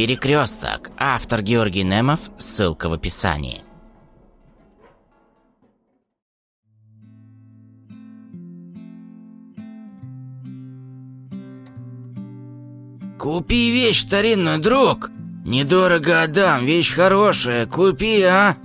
Перекресток. Автор Георгий Немов. Ссылка в описании. «Купи вещь старинную, друг! Недорого отдам, вещь хорошая, купи, а!»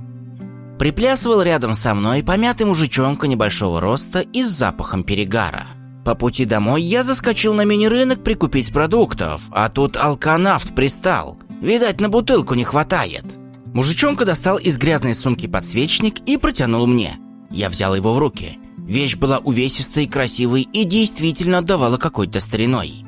Приплясывал рядом со мной помятый мужичонка небольшого роста и с запахом перегара. По пути домой я заскочил на мини-рынок прикупить продуктов, а тут алканавт пристал. Видать, на бутылку не хватает. Мужичонка достал из грязной сумки подсвечник и протянул мне. Я взял его в руки. Вещь была увесистой, красивой и действительно отдавала какой-то стариной.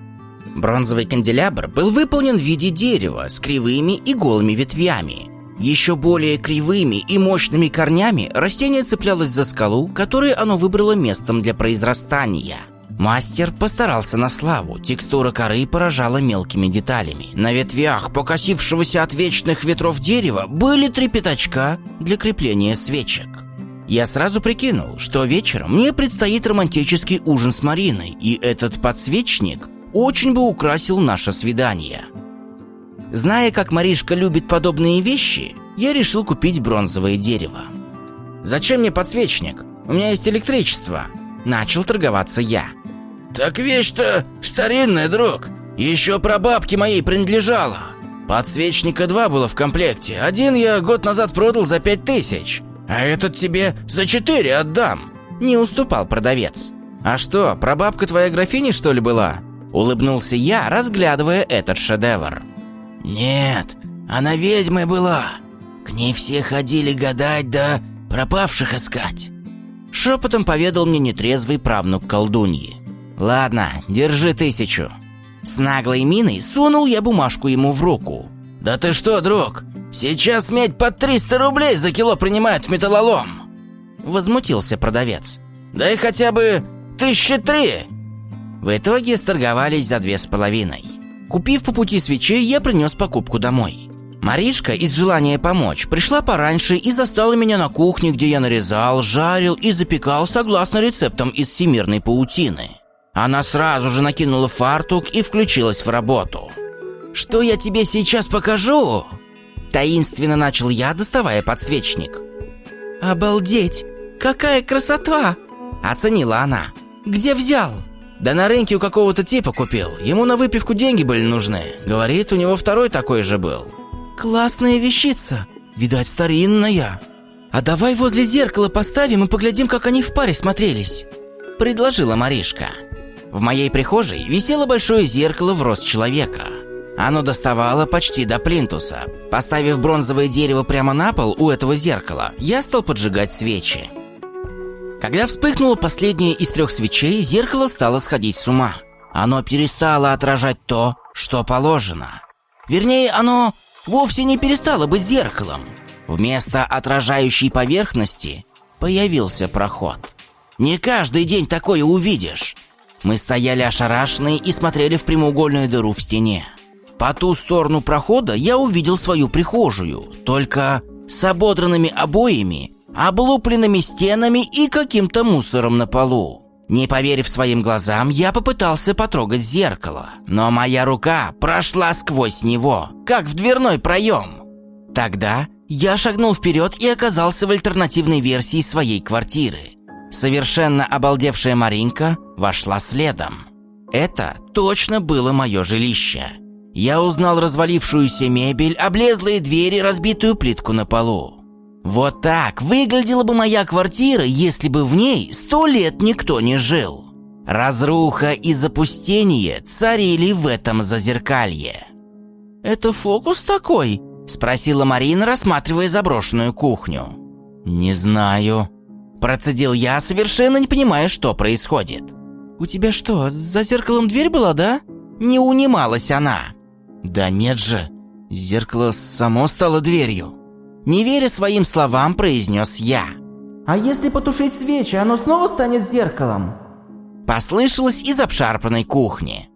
Бронзовый канделябр был выполнен в виде дерева с кривыми и голыми ветвями. Еще более кривыми и мощными корнями растение цеплялось за скалу, которую оно выбрало местом для произрастания. Мастер постарался на славу, текстура коры поражала мелкими деталями. На ветвях, покосившегося от вечных ветров дерева, были три пятачка для крепления свечек. Я сразу прикинул, что вечером мне предстоит романтический ужин с Мариной, и этот подсвечник очень бы украсил наше свидание. Зная, как Маришка любит подобные вещи, я решил купить бронзовое дерево. «Зачем мне подсвечник? У меня есть электричество», – начал торговаться я. «Так вещь-то старинная, друг. Еще про бабки моей принадлежала. Подсвечника два было в комплекте. Один я год назад продал за пять тысяч, а этот тебе за четыре отдам». Не уступал продавец. «А что, прабабка твоя графиня, что ли, была?» Улыбнулся я, разглядывая этот шедевр. «Нет, она ведьмой была. К ней все ходили гадать да пропавших искать». Шепотом поведал мне нетрезвый правнук колдуньи. «Ладно, держи тысячу». С наглой миной сунул я бумажку ему в руку. «Да ты что, друг, сейчас медь под 300 рублей за кило принимают в металлолом!» Возмутился продавец. «Да и хотя бы тысячи три!» В итоге сторговались за две с половиной. Купив по пути свечей, я принес покупку домой. Маришка из желания помочь пришла пораньше и застала меня на кухне, где я нарезал, жарил и запекал согласно рецептам из всемирной паутины. Она сразу же накинула фартук и включилась в работу. «Что я тебе сейчас покажу?» Таинственно начал я, доставая подсвечник. «Обалдеть! Какая красота!» Оценила она. «Где взял?» Да на рынке у какого-то типа купил. Ему на выпивку деньги были нужны. Говорит, у него второй такой же был. Классная вещица. Видать, старинная. А давай возле зеркала поставим и поглядим, как они в паре смотрелись. Предложила Маришка. В моей прихожей висело большое зеркало в рост человека. Оно доставало почти до плинтуса. Поставив бронзовое дерево прямо на пол у этого зеркала, я стал поджигать свечи. Когда вспыхнула последняя из трех свечей, зеркало стало сходить с ума. Оно перестало отражать то, что положено. Вернее, оно вовсе не перестало быть зеркалом. Вместо отражающей поверхности появился проход. Не каждый день такое увидишь. Мы стояли ошарашенные и смотрели в прямоугольную дыру в стене. По ту сторону прохода я увидел свою прихожую, только с ободранными обоями облупленными стенами и каким-то мусором на полу. Не поверив своим глазам, я попытался потрогать зеркало, но моя рука прошла сквозь него, как в дверной проем. Тогда я шагнул вперед и оказался в альтернативной версии своей квартиры. Совершенно обалдевшая Маринка вошла следом. Это точно было мое жилище. Я узнал развалившуюся мебель, облезлые двери, разбитую плитку на полу. Вот так выглядела бы моя квартира, если бы в ней сто лет никто не жил. Разруха и запустение царили в этом зазеркалье. «Это фокус такой?» – спросила Марина, рассматривая заброшенную кухню. «Не знаю», – процедил я, совершенно не понимая, что происходит. «У тебя что, за зеркалом дверь была, да?» Не унималась она. «Да нет же, зеркало само стало дверью». Не веря своим словам, произнес я. «А если потушить свечи, оно снова станет зеркалом?» Послышалось из обшарпанной кухни.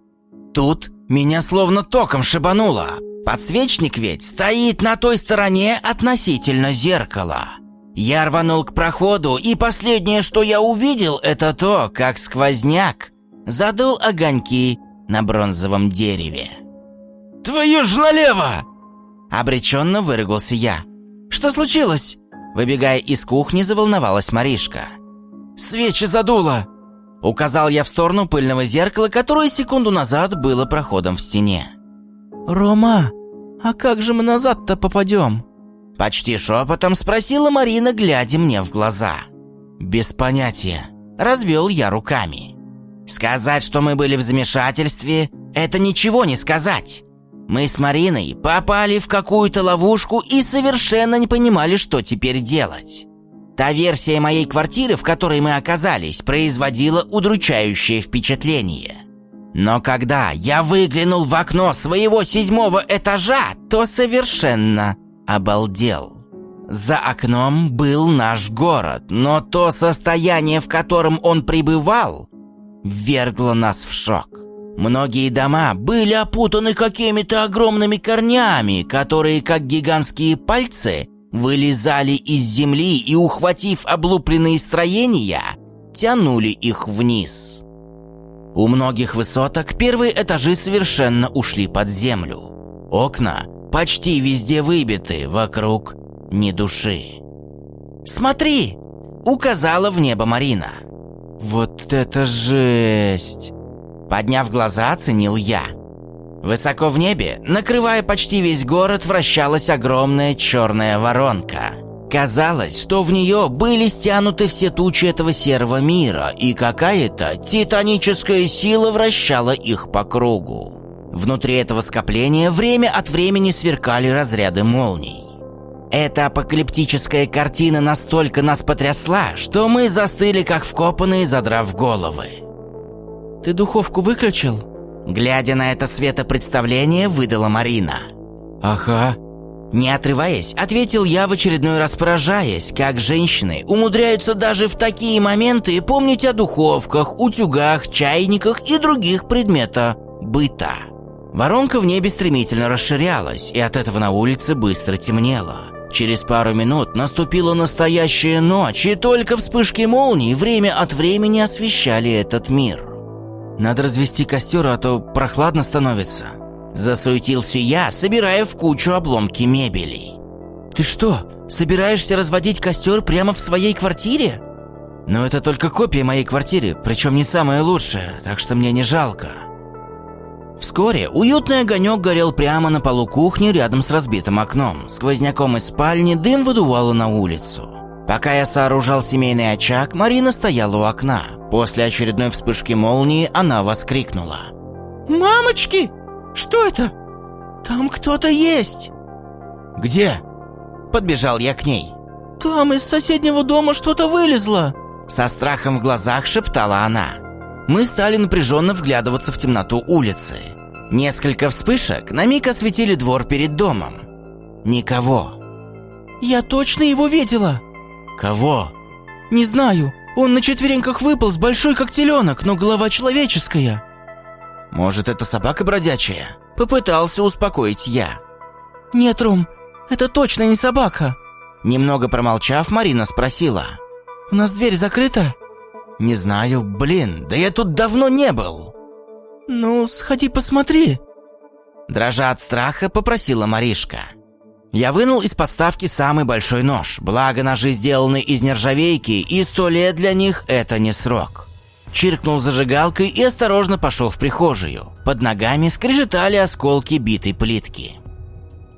Тут меня словно током шибануло. Подсвечник ведь стоит на той стороне относительно зеркала. Я рванул к проходу, и последнее, что я увидел, это то, как сквозняк задул огоньки на бронзовом дереве. Твою ж налево!» Обреченно выругался я. «Что случилось?» Выбегая из кухни, заволновалась Маришка. «Свечи задуло!» Указал я в сторону пыльного зеркала, которое секунду назад было проходом в стене. «Рома, а как же мы назад-то попадем?» Почти шепотом спросила Марина, глядя мне в глаза. «Без понятия». Развел я руками. Сказать, что мы были в замешательстве, это ничего не сказать. Мы с Мариной попали в какую-то ловушку и совершенно не понимали, что теперь делать. Та версия моей квартиры, в которой мы оказались, производила удручающее впечатление. Но когда я выглянул в окно своего седьмого этажа, то совершенно обалдел. За окном был наш город, но то состояние, в котором он пребывал, ввергло нас в шок. Многие дома были опутаны какими-то огромными корнями, которые, как гигантские пальцы, вылезали из земли и, ухватив облупленные строения, тянули их вниз. У многих высоток первые этажи совершенно ушли под землю. Окна почти везде выбиты, вокруг ни души. «Смотри!» — указала в небо Марина. «Вот это жесть!» Подняв глаза, оценил я. Высоко в небе, накрывая почти весь город, вращалась огромная черная воронка. Казалось, что в нее были стянуты все тучи этого серого мира, и какая-то титаническая сила вращала их по кругу. Внутри этого скопления время от времени сверкали разряды молний. Эта апокалиптическая картина настолько нас потрясла, что мы застыли как вкопанные, задрав головы. «Ты духовку выключил?» Глядя на это светопредставление, выдала Марина. «Ага». Не отрываясь, ответил я в очередной раз поражаясь, как женщины умудряются даже в такие моменты помнить о духовках, утюгах, чайниках и других предметах быта. Воронка в небе стремительно расширялась, и от этого на улице быстро темнело. Через пару минут наступила настоящая ночь, и только вспышки молний время от времени освещали этот мир. Надо развести костер, а то прохладно становится. Засуетился я, собирая в кучу обломки мебели. Ты что, собираешься разводить костер прямо в своей квартире? Но это только копия моей квартиры, причем не самая лучшая, так что мне не жалко. Вскоре уютный огонек горел прямо на полу кухни рядом с разбитым окном. Сквозняком из спальни дым выдувало на улицу. Пока я сооружал семейный очаг, Марина стояла у окна. После очередной вспышки молнии она воскликнула. «Мамочки! Что это? Там кто-то есть!» «Где?» Подбежал я к ней. «Там из соседнего дома что-то вылезло!» Со страхом в глазах шептала она. Мы стали напряженно вглядываться в темноту улицы. Несколько вспышек на миг осветили двор перед домом. Никого. «Я точно его видела!» «Кого?» «Не знаю. Он на четвереньках выполз, большой как теленок, но голова человеческая». «Может, это собака бродячая?» Попытался успокоить я. «Нет, Ром, это точно не собака». Немного промолчав, Марина спросила. «У нас дверь закрыта?» «Не знаю, блин, да я тут давно не был». «Ну, сходи посмотри». Дрожа от страха, попросила Маришка. Я вынул из подставки самый большой нож, благо ножи сделаны из нержавейки, и сто лет для них это не срок. Чиркнул зажигалкой и осторожно пошел в прихожую. Под ногами скрежетали осколки битой плитки.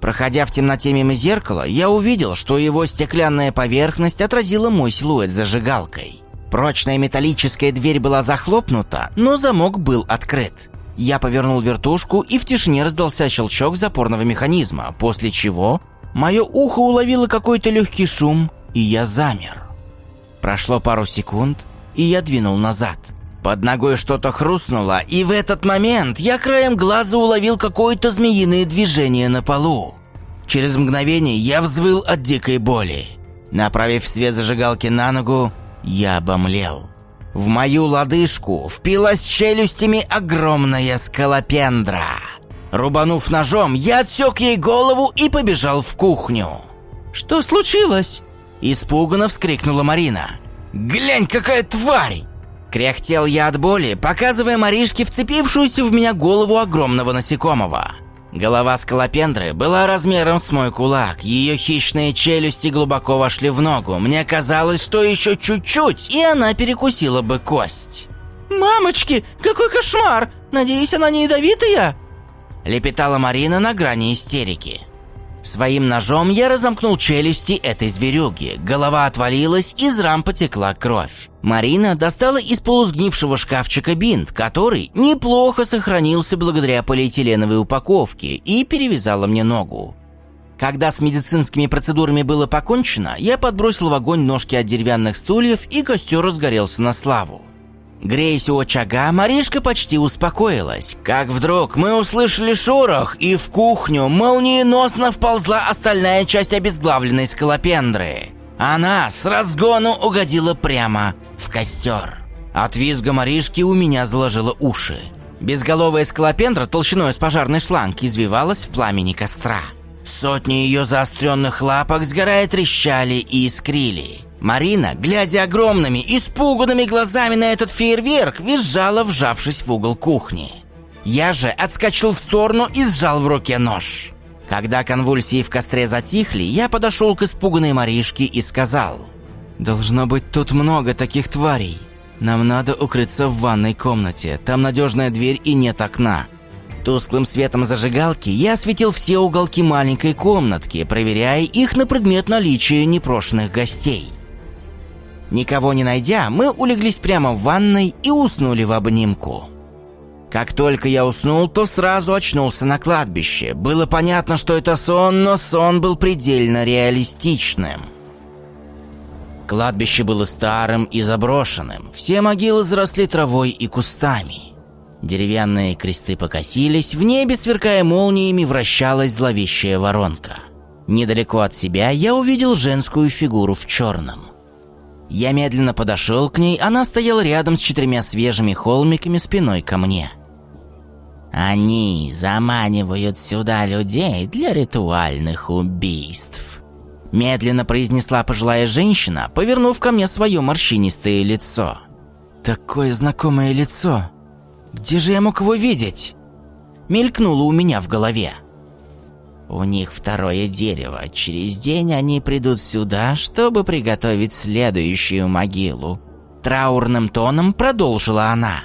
Проходя в темноте мимо зеркала, я увидел, что его стеклянная поверхность отразила мой силуэт зажигалкой. Прочная металлическая дверь была захлопнута, но замок был открыт. Я повернул вертушку, и в тишине раздался щелчок запорного механизма, после чего мое ухо уловило какой-то легкий шум, и я замер. Прошло пару секунд, и я двинул назад. Под ногой что-то хрустнуло, и в этот момент я краем глаза уловил какое-то змеиное движение на полу. Через мгновение я взвыл от дикой боли. Направив свет зажигалки на ногу, я обомлел. В мою лодыжку впилась челюстями огромная скалопендра. Рубанув ножом, я отсек ей голову и побежал в кухню. «Что случилось?» Испуганно вскрикнула Марина. «Глянь, какая тварь!» Кряхтел я от боли, показывая Маришке вцепившуюся в меня голову огромного насекомого. Голова скалопендры была размером с мой кулак. Ее хищные челюсти глубоко вошли в ногу. Мне казалось, что еще чуть-чуть, и она перекусила бы кость. «Мамочки, какой кошмар! Надеюсь, она не ядовитая?» Лепетала Марина на грани истерики. Своим ножом я разомкнул челюсти этой зверюги. Голова отвалилась, из рам потекла кровь. Марина достала из полусгнившего шкафчика бинт, который неплохо сохранился благодаря полиэтиленовой упаковке, и перевязала мне ногу. Когда с медицинскими процедурами было покончено, я подбросил в огонь ножки от деревянных стульев, и костер разгорелся на славу. Греясь у очага, Маришка почти успокоилась, как вдруг мы услышали шорох, и в кухню молниеносно вползла остальная часть обезглавленной скалопендры. Она с разгону угодила прямо в костер. От визга Маришки у меня заложило уши. Безголовая скалопендра толщиной с пожарный шланг извивалась в пламени костра. Сотни ее заостренных лапок сгорая трещали и искрили. Марина, глядя огромными, испуганными глазами на этот фейерверк, визжала, вжавшись в угол кухни. Я же отскочил в сторону и сжал в руке нож. Когда конвульсии в костре затихли, я подошел к испуганной Маришке и сказал, «Должно быть тут много таких тварей. Нам надо укрыться в ванной комнате, там надежная дверь и нет окна». Тусклым светом зажигалки я осветил все уголки маленькой комнатки, проверяя их на предмет наличия непрошенных гостей. Никого не найдя, мы улеглись прямо в ванной и уснули в обнимку. Как только я уснул, то сразу очнулся на кладбище. Было понятно, что это сон, но сон был предельно реалистичным. Кладбище было старым и заброшенным. Все могилы заросли травой и кустами. Деревянные кресты покосились, в небе, сверкая молниями, вращалась зловещая воронка. Недалеко от себя я увидел женскую фигуру в черном. Я медленно подошел к ней, она стояла рядом с четырьмя свежими холмиками спиной ко мне. «Они заманивают сюда людей для ритуальных убийств», медленно произнесла пожилая женщина, повернув ко мне свое морщинистое лицо. «Такое знакомое лицо! Где же я мог его видеть?» Мелькнуло у меня в голове. У них второе дерево. Через день они придут сюда, чтобы приготовить следующую могилу. Траурным тоном продолжила она.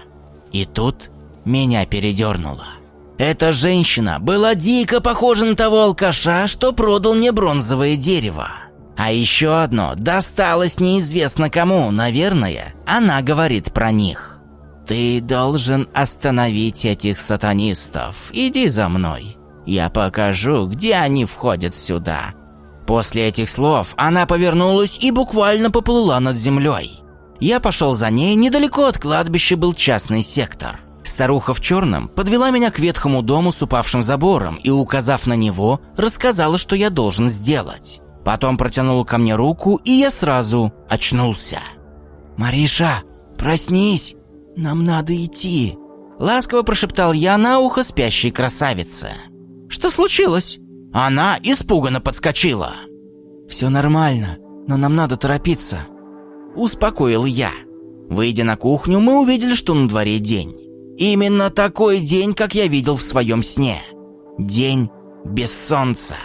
И тут меня передернуло. Эта женщина была дико похожа на того алкаша, что продал мне бронзовое дерево. А еще одно досталось неизвестно кому, наверное, она говорит про них. «Ты должен остановить этих сатанистов. Иди за мной. Я покажу, где они входят сюда». После этих слов она повернулась и буквально поплыла над землей. Я пошел за ней, недалеко от кладбища был частный сектор. Старуха в черном подвела меня к ветхому дому с упавшим забором и, указав на него, рассказала, что я должен сделать. Потом протянула ко мне руку, и я сразу очнулся. «Мариша, проснись! Нам надо идти!» Ласково прошептал я на ухо спящей красавице. Что случилось? Она испуганно подскочила. Все нормально, но нам надо торопиться. Успокоил я. Выйдя на кухню, мы увидели, что на дворе день. Именно такой день, как я видел в своем сне. День без солнца.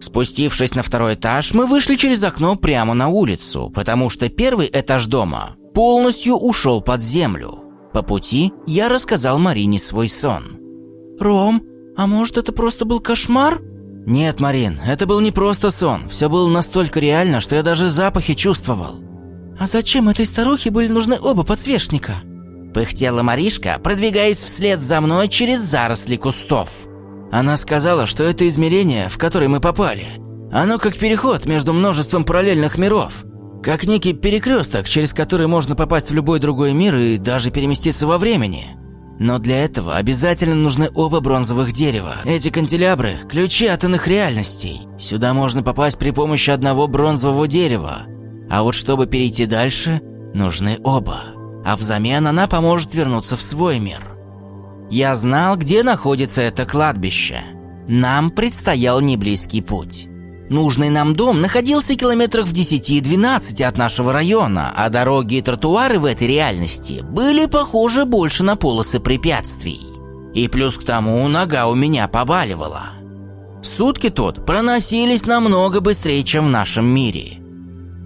Спустившись на второй этаж, мы вышли через окно прямо на улицу, потому что первый этаж дома полностью ушел под землю. По пути я рассказал Марине свой сон. «Ром, а может, это просто был кошмар? Нет, Марин, это был не просто сон. Все было настолько реально, что я даже запахи чувствовал. А зачем этой старухе были нужны оба подсвечника? Пыхтела Маришка, продвигаясь вслед за мной через заросли кустов. Она сказала, что это измерение, в которое мы попали. Оно как переход между множеством параллельных миров. Как некий перекресток, через который можно попасть в любой другой мир и даже переместиться во времени. Но для этого обязательно нужны оба бронзовых дерева. Эти канделябры – ключи от иных реальностей. Сюда можно попасть при помощи одного бронзового дерева. А вот чтобы перейти дальше, нужны оба. А взамен она поможет вернуться в свой мир. Я знал, где находится это кладбище. Нам предстоял неблизкий путь. Нужный нам дом находился километрах в 10-12 от нашего района, а дороги и тротуары в этой реальности были похожи больше на полосы препятствий. И плюс к тому нога у меня побаливала. Сутки тут проносились намного быстрее, чем в нашем мире.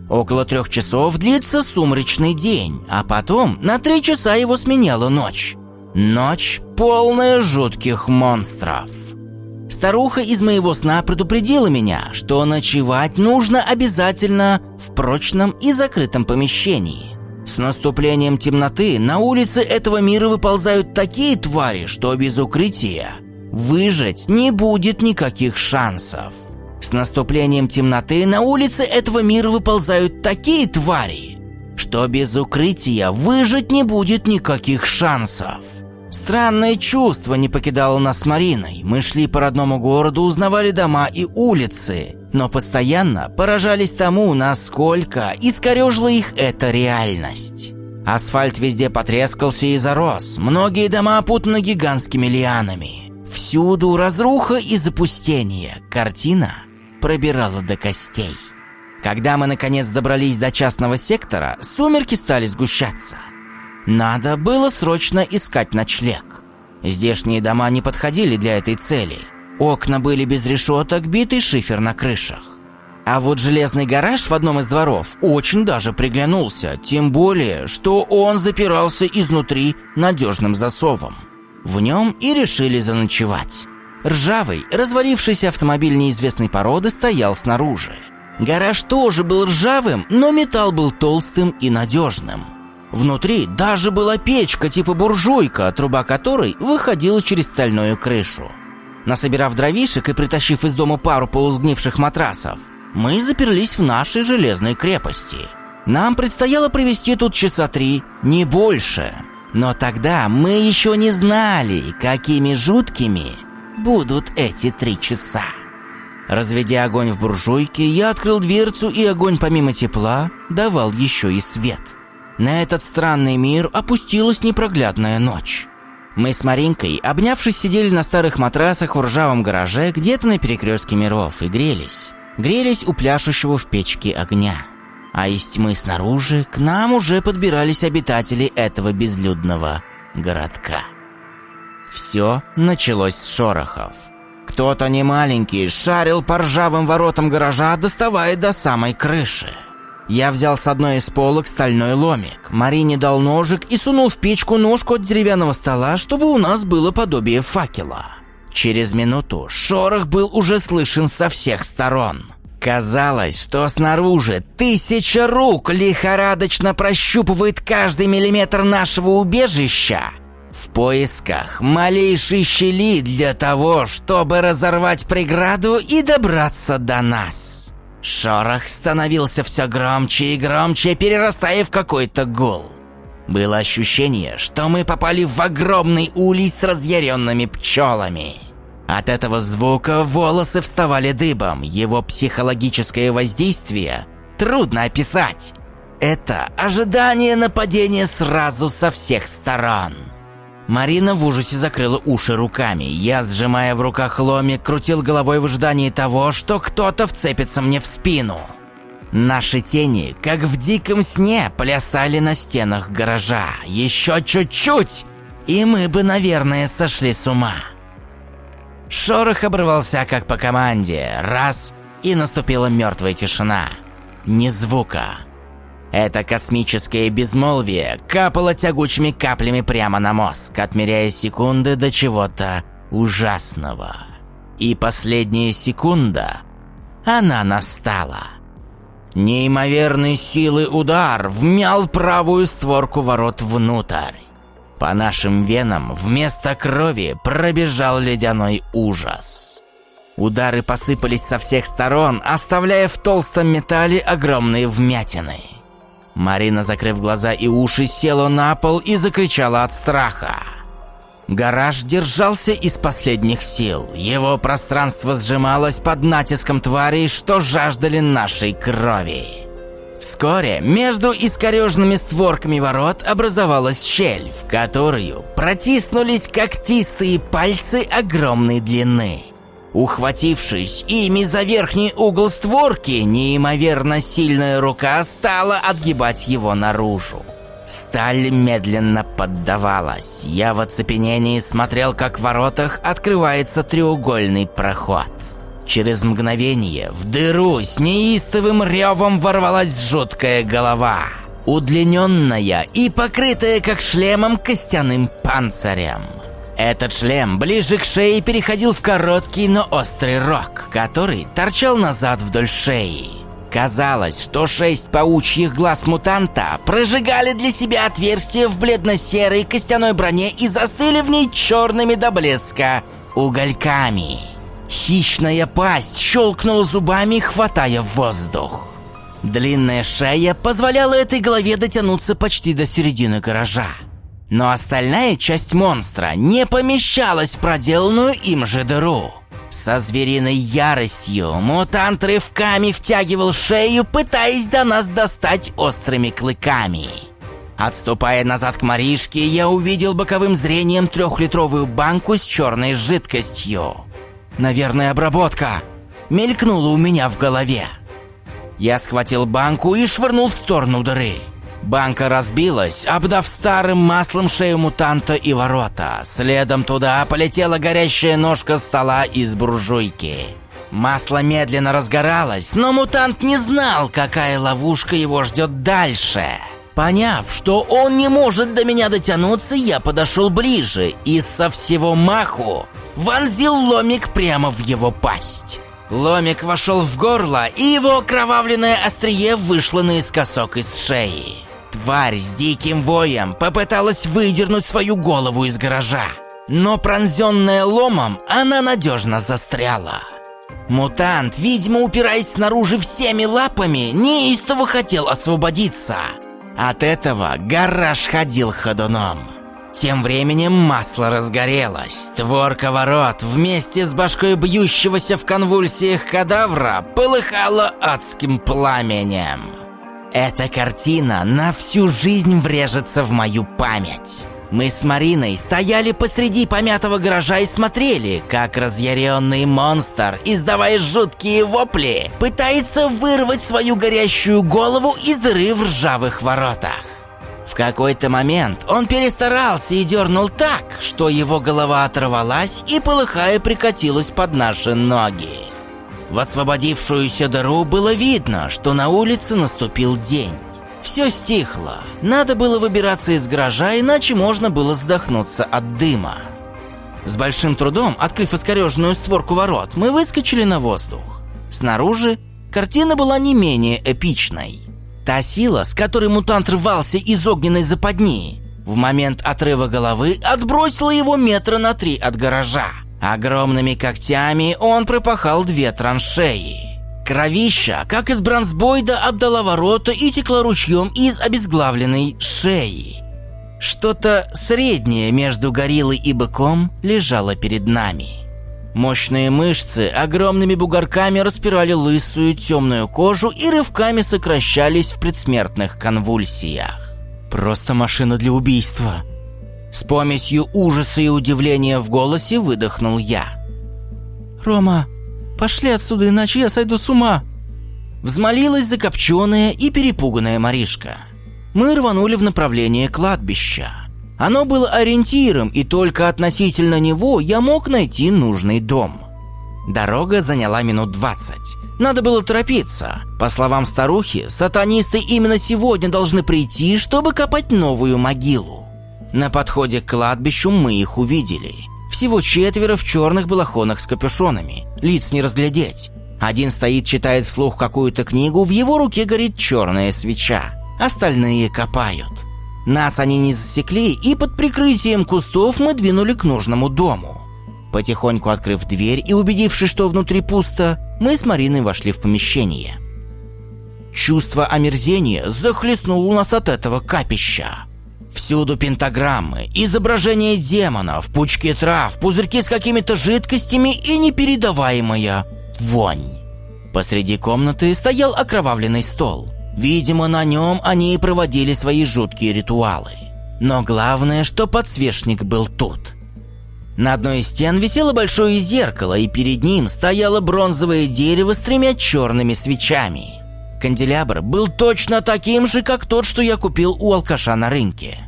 Около трех часов длится сумрачный день, а потом на три часа его сменяла ночь. Ночь, полная жутких монстров. Старуха из моего сна предупредила меня, что ночевать нужно обязательно в прочном и закрытом помещении. С наступлением темноты на улице этого мира выползают такие твари, что без укрытия выжить не будет никаких шансов. С наступлением темноты на улице этого мира выползают такие твари, что без укрытия выжить не будет никаких шансов. Странное чувство не покидало нас с Мариной. Мы шли по родному городу, узнавали дома и улицы, но постоянно поражались тому, насколько искорежила их эта реальность. Асфальт везде потрескался и зарос, многие дома опутаны гигантскими лианами. Всюду разруха и запустение. Картина пробирала до костей. Когда мы наконец добрались до частного сектора, сумерки стали сгущаться – надо было срочно искать ночлег. Здешние дома не подходили для этой цели. Окна были без решеток, битый шифер на крышах. А вот железный гараж в одном из дворов очень даже приглянулся, тем более, что он запирался изнутри надежным засовом. В нем и решили заночевать. Ржавый, развалившийся автомобиль неизвестной породы стоял снаружи. Гараж тоже был ржавым, но металл был толстым и надежным. Внутри даже была печка типа буржуйка, труба которой выходила через стальную крышу. Насобирав дровишек и притащив из дома пару полусгнивших матрасов, мы заперлись в нашей железной крепости. Нам предстояло провести тут часа три, не больше. Но тогда мы еще не знали, какими жуткими будут эти три часа. Разведя огонь в буржуйке, я открыл дверцу, и огонь помимо тепла давал еще и свет. На этот странный мир опустилась непроглядная ночь. Мы с Маринкой, обнявшись, сидели на старых матрасах в ржавом гараже где-то на перекрестке миров и грелись. Грелись у пляшущего в печке огня. А из тьмы снаружи к нам уже подбирались обитатели этого безлюдного городка. Все началось с шорохов. Кто-то немаленький шарил по ржавым воротам гаража, доставая до самой крыши. Я взял с одной из полок стальной ломик. Марине дал ножик и сунул в печку ножку от деревянного стола, чтобы у нас было подобие факела. Через минуту шорох был уже слышен со всех сторон. Казалось, что снаружи тысяча рук лихорадочно прощупывает каждый миллиметр нашего убежища в поисках малейшей щели для того, чтобы разорвать преграду и добраться до нас. Шорох становился все громче и громче, перерастая в какой-то гул. Было ощущение, что мы попали в огромный улей с разъяренными пчелами. От этого звука волосы вставали дыбом, его психологическое воздействие трудно описать. Это ожидание нападения сразу со всех сторон. Марина в ужасе закрыла уши руками. Я, сжимая в руках ломик, крутил головой в ожидании того, что кто-то вцепится мне в спину. Наши тени, как в диком сне, плясали на стенах гаража. Еще чуть-чуть, и мы бы, наверное, сошли с ума. Шорох обрывался как по команде. Раз, и наступила мертвая тишина. Ни звука. Это космическое безмолвие капало тягучими каплями прямо на мозг, отмеряя секунды до чего-то ужасного. И последняя секунда, она настала. Неимоверной силы удар вмял правую створку ворот внутрь. По нашим венам вместо крови пробежал ледяной ужас. Удары посыпались со всех сторон, оставляя в толстом металле огромные вмятины. Марина, закрыв глаза и уши, села на пол и закричала от страха. Гараж держался из последних сил. Его пространство сжималось под натиском тварей, что жаждали нашей крови. Вскоре между искореженными створками ворот образовалась щель, в которую протиснулись когтистые пальцы огромной длины. Ухватившись ими за верхний угол створки, неимоверно сильная рука стала отгибать его наружу. Сталь медленно поддавалась. Я в оцепенении смотрел, как в воротах открывается треугольный проход. Через мгновение в дыру с неистовым ревом ворвалась жуткая голова. Удлиненная и покрытая как шлемом костяным панцирем. Этот шлем ближе к шее переходил в короткий, но острый рог, который торчал назад вдоль шеи. Казалось, что шесть паучьих глаз мутанта прожигали для себя отверстие в бледно-серой костяной броне и застыли в ней черными до блеска угольками. Хищная пасть щелкнула зубами, хватая воздух. Длинная шея позволяла этой голове дотянуться почти до середины гаража. Но остальная часть монстра не помещалась в проделанную им же дыру. Со звериной яростью мутант рывками втягивал шею, пытаясь до нас достать острыми клыками. Отступая назад к Маришке, я увидел боковым зрением трехлитровую банку с черной жидкостью. «Наверное, обработка!» Мелькнуло у меня в голове. Я схватил банку и швырнул в сторону дыры. Банка разбилась, обдав старым маслом шею мутанта и ворота. Следом туда полетела горящая ножка стола из буржуйки. Масло медленно разгоралось, но мутант не знал, какая ловушка его ждет дальше. Поняв, что он не может до меня дотянуться, я подошел ближе и со всего маху вонзил ломик прямо в его пасть. Ломик вошел в горло, и его окровавленное острие вышло наискосок из шеи. Тварь с диким воем попыталась выдернуть свою голову из гаража, но пронзенная ломом, она надежно застряла. Мутант, видимо, упираясь снаружи всеми лапами, неистово хотел освободиться. От этого гараж ходил ходуном. Тем временем масло разгорелось. Творка ворот вместе с башкой бьющегося в конвульсиях кадавра полыхала адским пламенем. Эта картина на всю жизнь врежется в мою память. Мы с Мариной стояли посреди помятого гаража и смотрели, как разъяренный монстр, издавая жуткие вопли, пытается вырвать свою горящую голову из дыры в ржавых воротах. В какой-то момент он перестарался и дернул так, что его голова оторвалась и, полыхая, прикатилась под наши ноги. В освободившуюся дыру было видно, что на улице наступил день. Все стихло. Надо было выбираться из гаража, иначе можно было задохнуться от дыма. С большим трудом, открыв искореженную створку ворот, мы выскочили на воздух. Снаружи картина была не менее эпичной. Та сила, с которой мутант рвался из огненной западни, в момент отрыва головы отбросила его метра на три от гаража. Огромными когтями он пропахал две траншеи. Кровища, как из бронзбойда, обдала ворота и текла ручьем из обезглавленной шеи. Что-то среднее между гориллой и быком лежало перед нами. Мощные мышцы огромными бугорками распирали лысую темную кожу и рывками сокращались в предсмертных конвульсиях. Просто машина для убийства. С помесью ужаса и удивления в голосе выдохнул я. «Рома, пошли отсюда, иначе я сойду с ума!» Взмолилась закопченная и перепуганная Маришка. Мы рванули в направлении кладбища. Оно было ориентиром, и только относительно него я мог найти нужный дом. Дорога заняла минут двадцать. Надо было торопиться. По словам старухи, сатанисты именно сегодня должны прийти, чтобы копать новую могилу. На подходе к кладбищу мы их увидели. Всего четверо в черных балахонах с капюшонами. Лиц не разглядеть. Один стоит, читает вслух какую-то книгу, в его руке горит черная свеча. Остальные копают. Нас они не засекли, и под прикрытием кустов мы двинули к нужному дому. Потихоньку открыв дверь и убедившись, что внутри пусто, мы с Мариной вошли в помещение. Чувство омерзения захлестнуло нас от этого капища. Всюду пентаграммы, изображения демонов, пучки трав, пузырьки с какими-то жидкостями и непередаваемая вонь. Посреди комнаты стоял окровавленный стол. Видимо, на нем они и проводили свои жуткие ритуалы. Но главное, что подсвечник был тут. На одной из стен висело большое зеркало, и перед ним стояло бронзовое дерево с тремя черными свечами. Канделябр был точно таким же, как тот, что я купил у алкаша на рынке.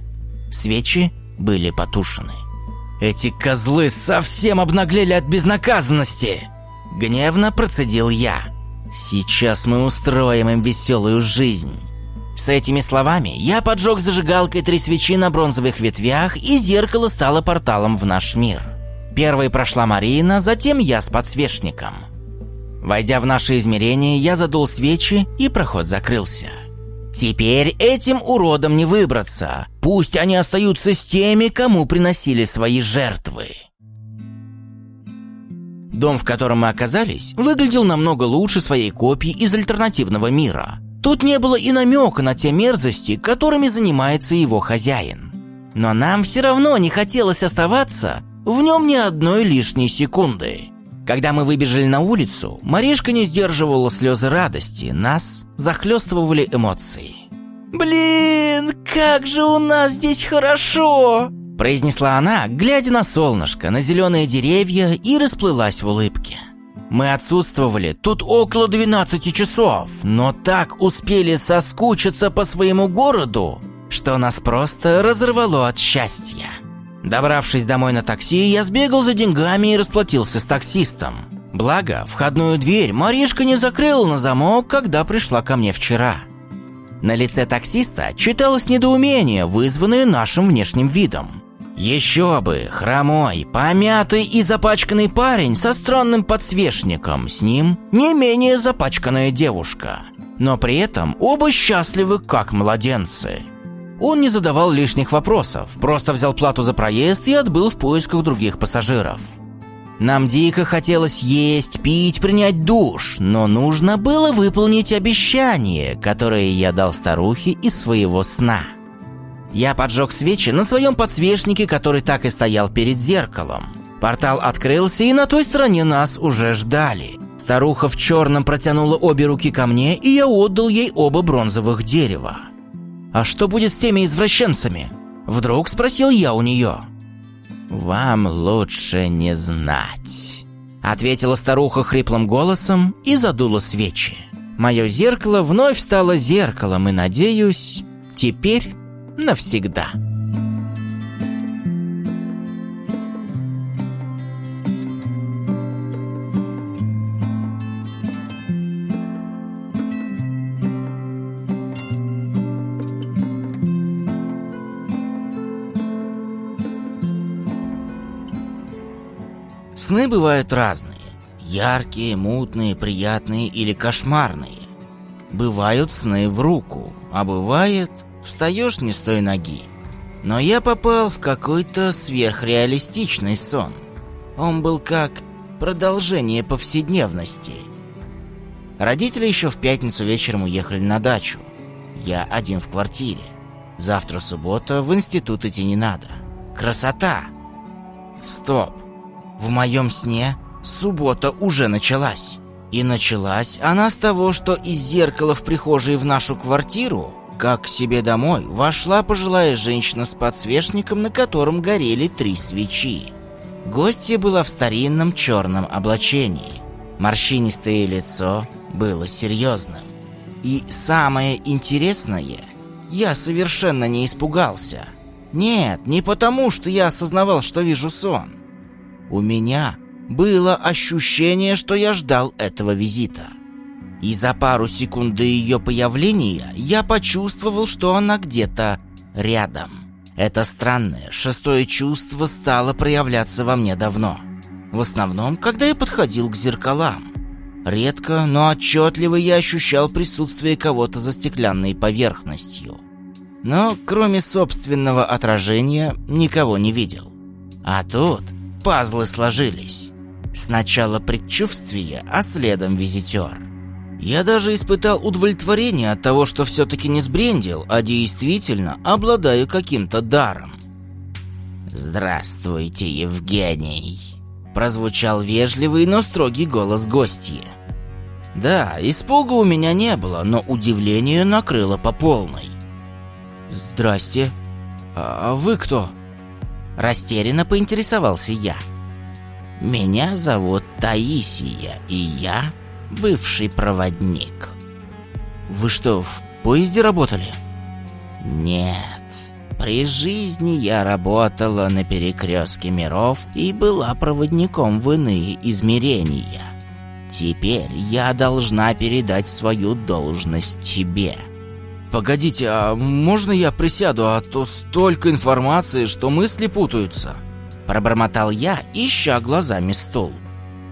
Свечи были потушены. Эти козлы совсем обнаглели от безнаказанности. Гневно процедил я. Сейчас мы устроим им веселую жизнь. С этими словами я поджег зажигалкой три свечи на бронзовых ветвях, и зеркало стало порталом в наш мир. Первой прошла Марина, затем я с подсвечником. Войдя в наше измерение, я задул свечи, и проход закрылся. Теперь этим уродам не выбраться. Пусть они остаются с теми, кому приносили свои жертвы. Дом, в котором мы оказались, выглядел намного лучше своей копии из альтернативного мира. Тут не было и намека на те мерзости, которыми занимается его хозяин. Но нам все равно не хотелось оставаться в нем ни одной лишней секунды. Когда мы выбежали на улицу, Маришка не сдерживала слезы радости, нас захлестывали эмоции. «Блин, как же у нас здесь хорошо!» произнесла она, глядя на солнышко, на зеленые деревья и расплылась в улыбке. Мы отсутствовали тут около 12 часов, но так успели соскучиться по своему городу, что нас просто разорвало от счастья. Добравшись домой на такси, я сбегал за деньгами и расплатился с таксистом. Благо, входную дверь Маришка не закрыла на замок, когда пришла ко мне вчера. На лице таксиста читалось недоумение, вызванное нашим внешним видом. Еще бы, хромой, помятый и запачканный парень со странным подсвечником, с ним не менее запачканная девушка. Но при этом оба счастливы, как младенцы. Он не задавал лишних вопросов, просто взял плату за проезд и отбыл в поисках других пассажиров. Нам дико хотелось есть, пить, принять душ, но нужно было выполнить обещание, которое я дал старухе из своего сна. Я поджег свечи на своем подсвечнике, который так и стоял перед зеркалом. Портал открылся, и на той стороне нас уже ждали. Старуха в черном протянула обе руки ко мне, и я отдал ей оба бронзовых дерева. «А что будет с теми извращенцами?» Вдруг спросил я у нее. «Вам лучше не знать», — ответила старуха хриплым голосом и задула свечи. Мое зеркало вновь стало зеркалом, и, надеюсь, теперь навсегда. Сны бывают разные. Яркие, мутные, приятные или кошмарные. Бывают сны в руку, а бывает встаешь не с той ноги. Но я попал в какой-то сверхреалистичный сон. Он был как продолжение повседневности. Родители еще в пятницу вечером уехали на дачу. Я один в квартире. Завтра суббота, в институт идти не надо. Красота! Стоп! В моем сне суббота уже началась. И началась она с того, что из зеркала в прихожей в нашу квартиру, как к себе домой, вошла пожилая женщина с подсвечником, на котором горели три свечи. Гостья была в старинном черном облачении. Морщинистое лицо было серьезным. И самое интересное, я совершенно не испугался. Нет, не потому, что я осознавал, что вижу сон. У меня было ощущение, что я ждал этого визита. И за пару секунд до ее появления я почувствовал, что она где-то рядом. Это странное шестое чувство стало проявляться во мне давно. В основном, когда я подходил к зеркалам. Редко, но отчетливо я ощущал присутствие кого-то за стеклянной поверхностью. Но кроме собственного отражения никого не видел. А тут Пазлы сложились. Сначала предчувствие, а следом визитер. Я даже испытал удовлетворение от того, что все-таки не сбрендил, а действительно обладаю каким-то даром. «Здравствуйте, Евгений!» Прозвучал вежливый, но строгий голос гостья. Да, испуга у меня не было, но удивление накрыло по полной. «Здрасте. А вы кто?» Растерянно поинтересовался я. «Меня зовут Таисия, и я бывший проводник». Вы что, в поезде работали? Нет. При жизни я работала на перекрестке миров и была проводником в иные измерения. Теперь я должна передать свою должность тебе. Погодите, а можно я присяду, а то столько информации, что мысли путаются? Пробормотал я, ища глазами стул.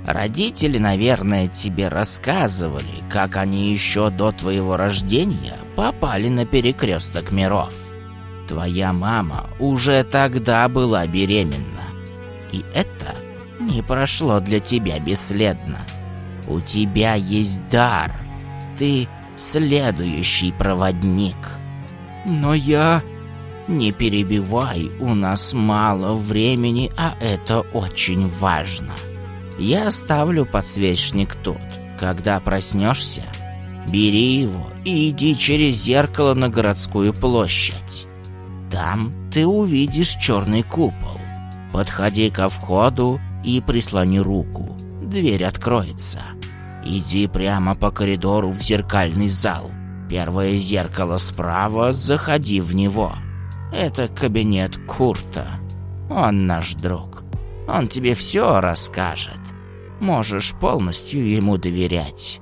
Родители, наверное, тебе рассказывали, как они еще до твоего рождения попали на перекресток миров. Твоя мама уже тогда была беременна. И это не прошло для тебя бесследно. У тебя есть дар. Ты следующий проводник. Но я... Не перебивай, у нас мало времени, а это очень важно. Я оставлю подсвечник тут. Когда проснешься, бери его и иди через зеркало на городскую площадь. Там ты увидишь черный купол. Подходи ко входу и прислони руку. Дверь откроется. Иди прямо по коридору в зеркальный зал. Первое зеркало справа, заходи в него. Это кабинет Курта. Он наш друг. Он тебе все расскажет. Можешь полностью ему доверять.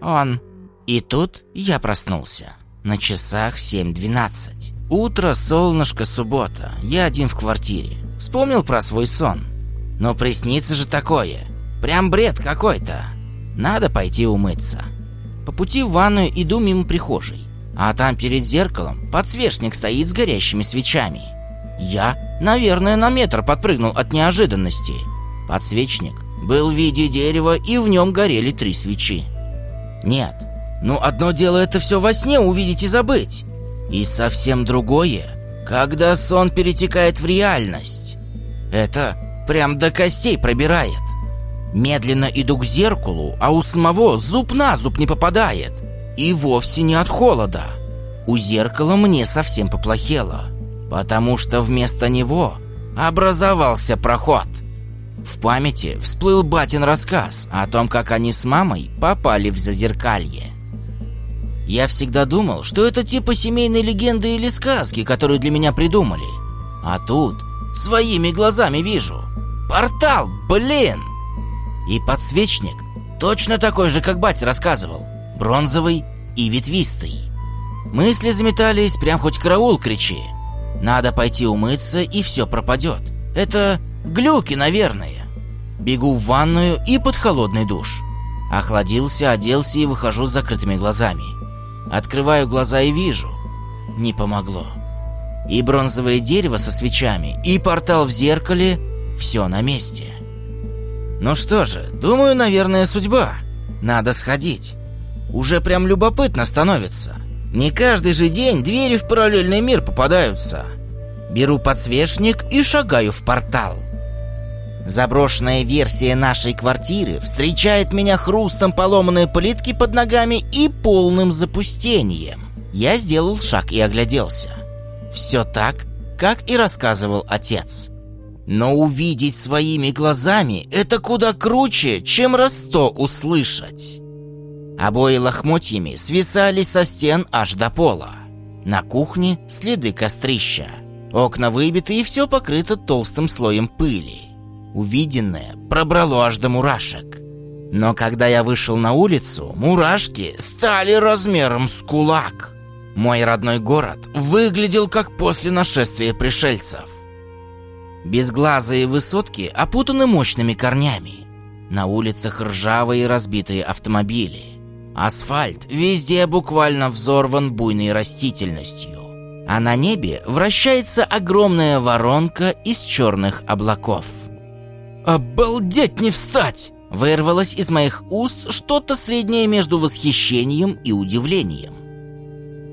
Он... И тут я проснулся. На часах 7.12. Утро, солнышко, суббота. Я один в квартире. Вспомнил про свой сон. Но приснится же такое. Прям бред какой-то. Надо пойти умыться. По пути в ванную иду мимо прихожей. А там перед зеркалом подсвечник стоит с горящими свечами. Я, наверное, на метр подпрыгнул от неожиданности. Подсвечник был в виде дерева, и в нем горели три свечи. Нет, ну одно дело это все во сне увидеть и забыть. И совсем другое, когда сон перетекает в реальность. Это прям до костей пробирает. Медленно иду к зеркалу, а у самого зуб на зуб не попадает. И вовсе не от холода. У зеркала мне совсем поплохело, потому что вместо него образовался проход. В памяти всплыл батин рассказ о том, как они с мамой попали в зазеркалье. Я всегда думал, что это типа семейной легенды или сказки, которые для меня придумали. А тут своими глазами вижу. Портал, блин! И подсвечник точно такой же, как батя рассказывал. Бронзовый и ветвистый. Мысли заметались, прям хоть караул кричи. Надо пойти умыться, и все пропадет. Это глюки, наверное. Бегу в ванную и под холодный душ. Охладился, оделся и выхожу с закрытыми глазами. Открываю глаза и вижу. Не помогло. И бронзовое дерево со свечами, и портал в зеркале – все на месте. Ну что же, думаю, наверное, судьба. Надо сходить. Уже прям любопытно становится. Не каждый же день двери в параллельный мир попадаются. Беру подсвечник и шагаю в портал. Заброшенная версия нашей квартиры встречает меня хрустом поломанной плитки под ногами и полным запустением. Я сделал шаг и огляделся. Все так, как и рассказывал отец. Но увидеть своими глазами – это куда круче, чем раз сто услышать. Обои лохмотьями свисали со стен аж до пола. На кухне следы кострища. Окна выбиты и все покрыто толстым слоем пыли. Увиденное пробрало аж до мурашек. Но когда я вышел на улицу, мурашки стали размером с кулак. Мой родной город выглядел как после нашествия пришельцев. Безглазые высотки опутаны мощными корнями. На улицах ржавые разбитые автомобили. Асфальт везде буквально взорван буйной растительностью. А на небе вращается огромная воронка из черных облаков. «Обалдеть не встать!» Вырвалось из моих уст что-то среднее между восхищением и удивлением.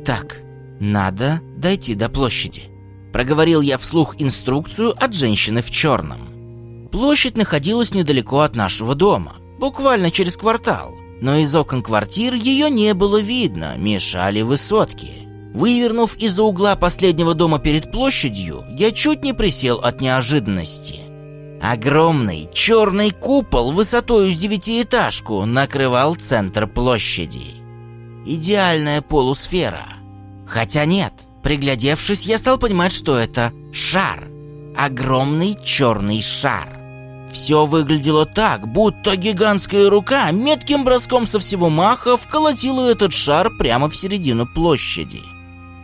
«Так, надо дойти до площади», — проговорил я вслух инструкцию от женщины в черном. Площадь находилась недалеко от нашего дома, буквально через квартал, но из окон квартир ее не было видно, мешали высотки. Вывернув из-за угла последнего дома перед площадью, я чуть не присел от неожиданности. Огромный черный купол высотой с девятиэтажку накрывал центр площади. идеальная полусфера. Хотя нет, приглядевшись, я стал понимать, что это шар. Огромный черный шар. Все выглядело так, будто гигантская рука метким броском со всего маха вколотила этот шар прямо в середину площади.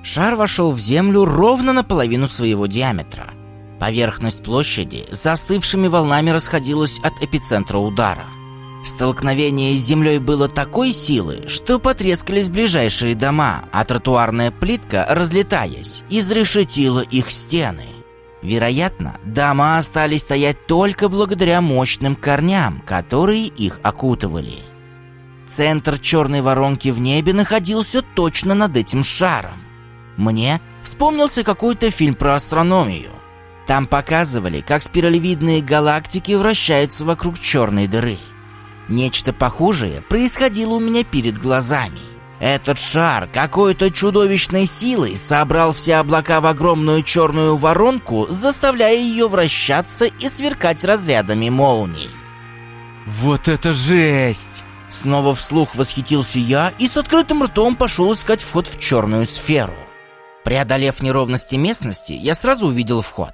Шар вошел в землю ровно наполовину своего диаметра. Поверхность площади застывшими волнами расходилась от эпицентра удара. Столкновение с землей было такой силы, что потрескались ближайшие дома, а тротуарная плитка, разлетаясь, изрешетила их стены. Вероятно, дома остались стоять только благодаря мощным корням, которые их окутывали. Центр черной воронки в небе находился точно над этим шаром. Мне вспомнился какой-то фильм про астрономию. Там показывали, как спиралевидные галактики вращаются вокруг черной дыры. Нечто похожее происходило у меня перед глазами. Этот шар какой-то чудовищной силой собрал все облака в огромную черную воронку, заставляя ее вращаться и сверкать разрядами молний. «Вот это жесть!» Снова вслух восхитился я и с открытым ртом пошел искать вход в черную сферу. Преодолев неровности местности, я сразу увидел вход.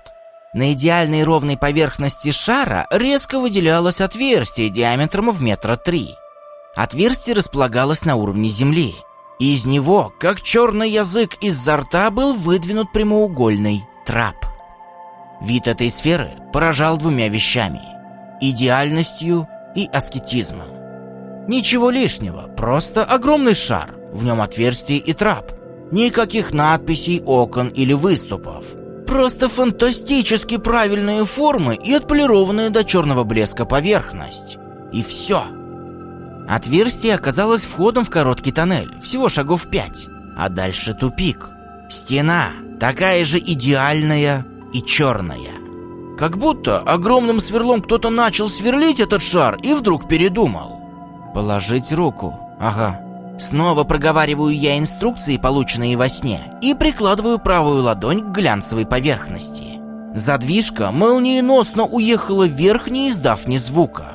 На идеальной ровной поверхности шара резко выделялось отверстие диаметром в метра три. Отверстие располагалось на уровне земли. Из него, как черный язык из-за рта, был выдвинут прямоугольный трап. Вид этой сферы поражал двумя вещами – идеальностью и аскетизмом. Ничего лишнего, просто огромный шар, в нем отверстие и трап – Никаких надписей, окон или выступов. Просто фантастически правильные формы и отполированная до черного блеска поверхность. И все. Отверстие оказалось входом в короткий тоннель, всего шагов пять. А дальше тупик. Стена, такая же идеальная и черная. Как будто огромным сверлом кто-то начал сверлить этот шар и вдруг передумал. Положить руку. Ага, Снова проговариваю я инструкции, полученные во сне, и прикладываю правую ладонь к глянцевой поверхности. Задвижка молниеносно уехала вверх, не издав ни звука.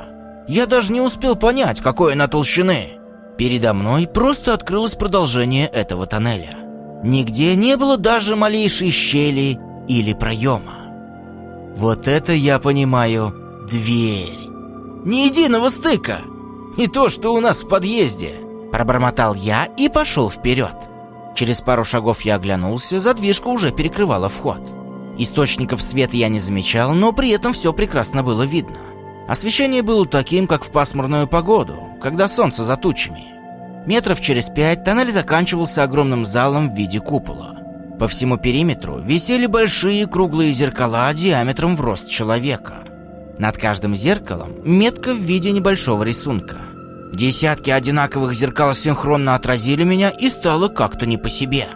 Я даже не успел понять, какой она толщины. Передо мной просто открылось продолжение этого тоннеля. Нигде не было даже малейшей щели или проема. Вот это я понимаю дверь. Ни единого стыка. Не то, что у нас в подъезде. Пробормотал я и пошел вперед. Через пару шагов я оглянулся, задвижка уже перекрывала вход. Источников света я не замечал, но при этом все прекрасно было видно. Освещение было таким, как в пасмурную погоду, когда солнце за тучами. Метров через пять тоннель заканчивался огромным залом в виде купола. По всему периметру висели большие круглые зеркала диаметром в рост человека. Над каждым зеркалом метка в виде небольшого рисунка – Десятки одинаковых зеркал синхронно отразили меня и стало как-то не по себе.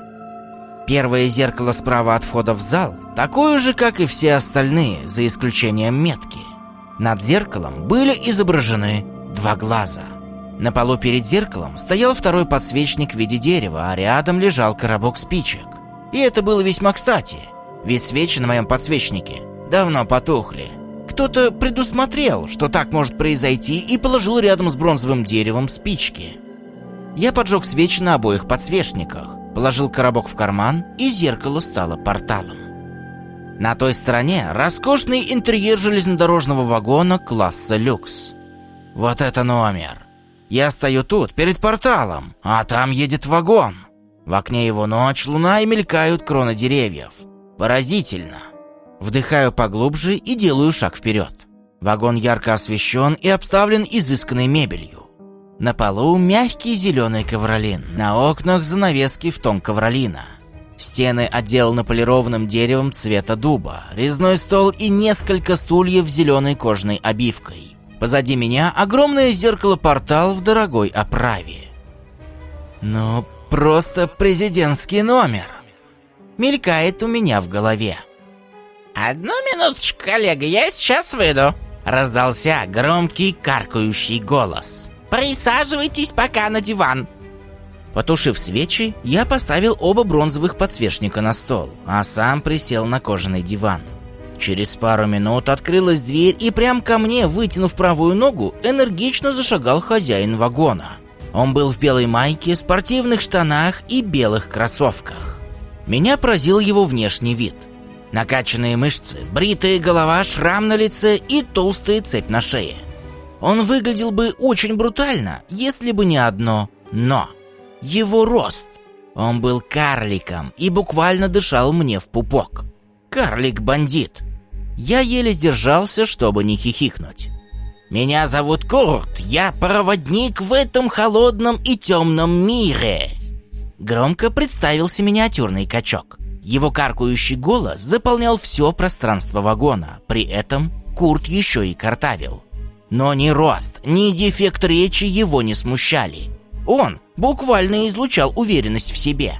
Первое зеркало справа от входа в зал такое же, как и все остальные, за исключением метки. Над зеркалом были изображены два глаза. На полу перед зеркалом стоял второй подсвечник в виде дерева, а рядом лежал коробок спичек. И это было весьма кстати, ведь свечи на моем подсвечнике давно потухли. Кто-то предусмотрел, что так может произойти, и положил рядом с бронзовым деревом спички. Я поджег свечи на обоих подсвечниках, положил коробок в карман, и зеркало стало порталом. На той стороне роскошный интерьер железнодорожного вагона класса люкс. Вот это номер. Я стою тут, перед порталом, а там едет вагон. В окне его ночь, луна и мелькают кроны деревьев. Поразительно. Вдыхаю поглубже и делаю шаг вперед. Вагон ярко освещен и обставлен изысканной мебелью. На полу мягкий зеленый ковролин, на окнах занавески в тон ковролина. Стены отделаны полированным деревом цвета дуба, резной стол и несколько стульев с зеленой кожаной обивкой. Позади меня огромное зеркало-портал в дорогой оправе. Ну, просто президентский номер. Мелькает у меня в голове. «Одну минуточку, коллега, я сейчас выйду!» Раздался громкий каркающий голос. «Присаживайтесь пока на диван!» Потушив свечи, я поставил оба бронзовых подсвечника на стол, а сам присел на кожаный диван. Через пару минут открылась дверь, и прямо ко мне, вытянув правую ногу, энергично зашагал хозяин вагона. Он был в белой майке, спортивных штанах и белых кроссовках. Меня поразил его внешний вид. Накачанные мышцы, бритая голова, шрам на лице и толстая цепь на шее. Он выглядел бы очень брутально, если бы не одно «но». Его рост. Он был карликом и буквально дышал мне в пупок. Карлик-бандит. Я еле сдержался, чтобы не хихикнуть. «Меня зовут Курт, я проводник в этом холодном и темном мире!» Громко представился миниатюрный качок. Его каркающий голос заполнял все пространство вагона, при этом Курт еще и картавил. Но ни рост, ни дефект речи его не смущали. Он буквально излучал уверенность в себе.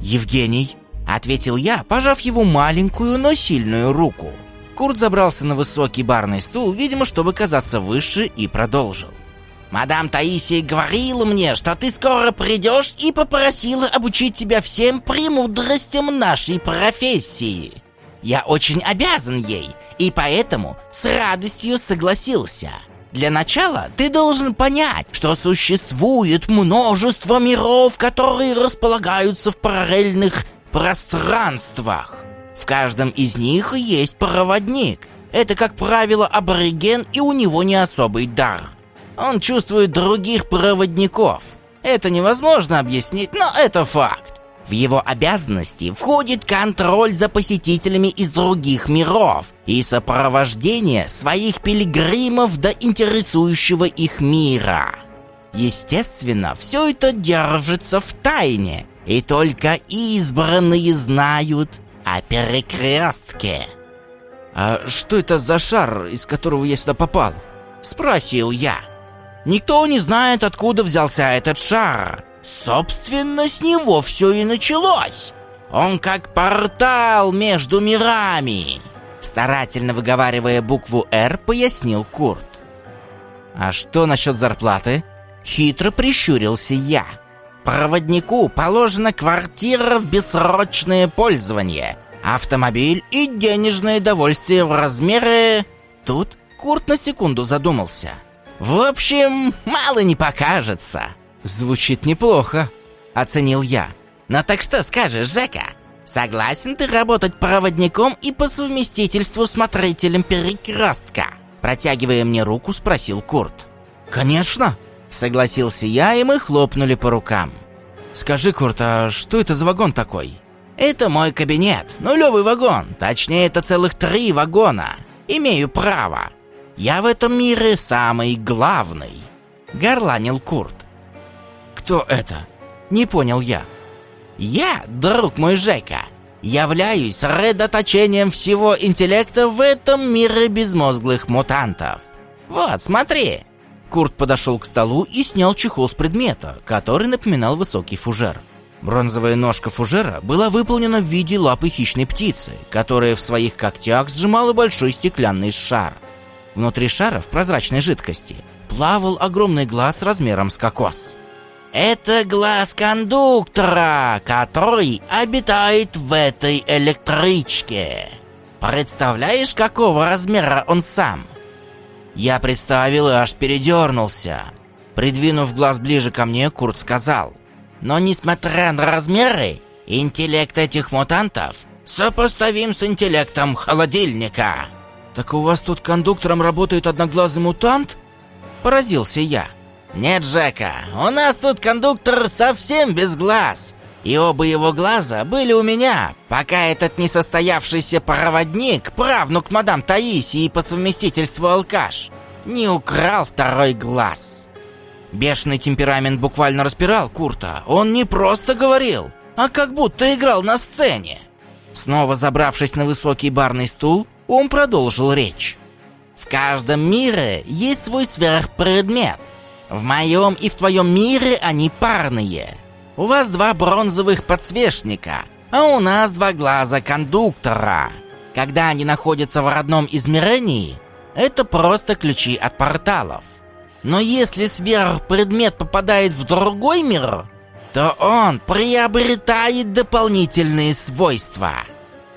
«Евгений», — ответил я, пожав его маленькую, но сильную руку. Курт забрался на высокий барный стул, видимо, чтобы казаться выше, и продолжил. «Мадам Таисия говорила мне, что ты скоро придешь и попросила обучить тебя всем премудростям нашей профессии. Я очень обязан ей, и поэтому с радостью согласился. Для начала ты должен понять, что существует множество миров, которые располагаются в параллельных пространствах. В каждом из них есть проводник. Это, как правило, абориген, и у него не особый дар. Он чувствует других проводников. Это невозможно объяснить, но это факт. В его обязанности входит контроль за посетителями из других миров и сопровождение своих пилигримов до интересующего их мира. Естественно, все это держится в тайне, и только избранные знают, о перекрестке. «А что это за шар, из которого я сюда попал?» Спросил я. Никто не знает, откуда взялся этот шар. Собственно, с него все и началось. Он как портал между мирами. Старательно выговаривая букву «Р», пояснил Курт. «А что насчет зарплаты?» Хитро прищурился я. Проводнику положена квартира в бессрочное пользование, автомобиль и денежное довольствие в размере... Тут Курт на секунду задумался. В общем, мало не покажется. Звучит неплохо, оценил я. Ну так что скажешь, Жека? Согласен ты работать проводником и по совместительству смотрителем перекрестка? Протягивая мне руку, спросил Курт. Конечно, Согласился я, и мы хлопнули по рукам. «Скажи, Курт, а что это за вагон такой?» «Это мой кабинет, нулевый вагон. Точнее, это целых три вагона. Имею право. Я в этом мире самый главный», — горланил Курт. «Кто это?» — не понял я. «Я, друг мой Жека, являюсь редоточением всего интеллекта в этом мире безмозглых мутантов. Вот, смотри». Курт подошел к столу и снял чехол с предмета, который напоминал высокий фужер. Бронзовая ножка фужера была выполнена в виде лапы хищной птицы, которая в своих когтях сжимала большой стеклянный шар. Внутри шара в прозрачной жидкости плавал огромный глаз размером с кокос. «Это глаз кондуктора, который обитает в этой электричке. Представляешь, какого размера он сам?» Я представил и аж передернулся. Придвинув глаз ближе ко мне, Курт сказал. «Но несмотря на размеры, интеллект этих мутантов сопоставим с интеллектом холодильника». «Так у вас тут кондуктором работает одноглазый мутант?» Поразился я. «Нет, Жека, у нас тут кондуктор совсем без глаз. И оба его глаза были у меня, пока этот несостоявшийся проводник, правнук мадам Таисии по совместительству алкаш, не украл второй глаз. Бешеный темперамент буквально распирал Курта. Он не просто говорил, а как будто играл на сцене. Снова забравшись на высокий барный стул, он продолжил речь. «В каждом мире есть свой сверхпредмет. В моем и в твоем мире они парные. У вас два бронзовых подсвечника, а у нас два глаза кондуктора. Когда они находятся в родном измерении, это просто ключи от порталов. Но если сверхпредмет попадает в другой мир, то он приобретает дополнительные свойства.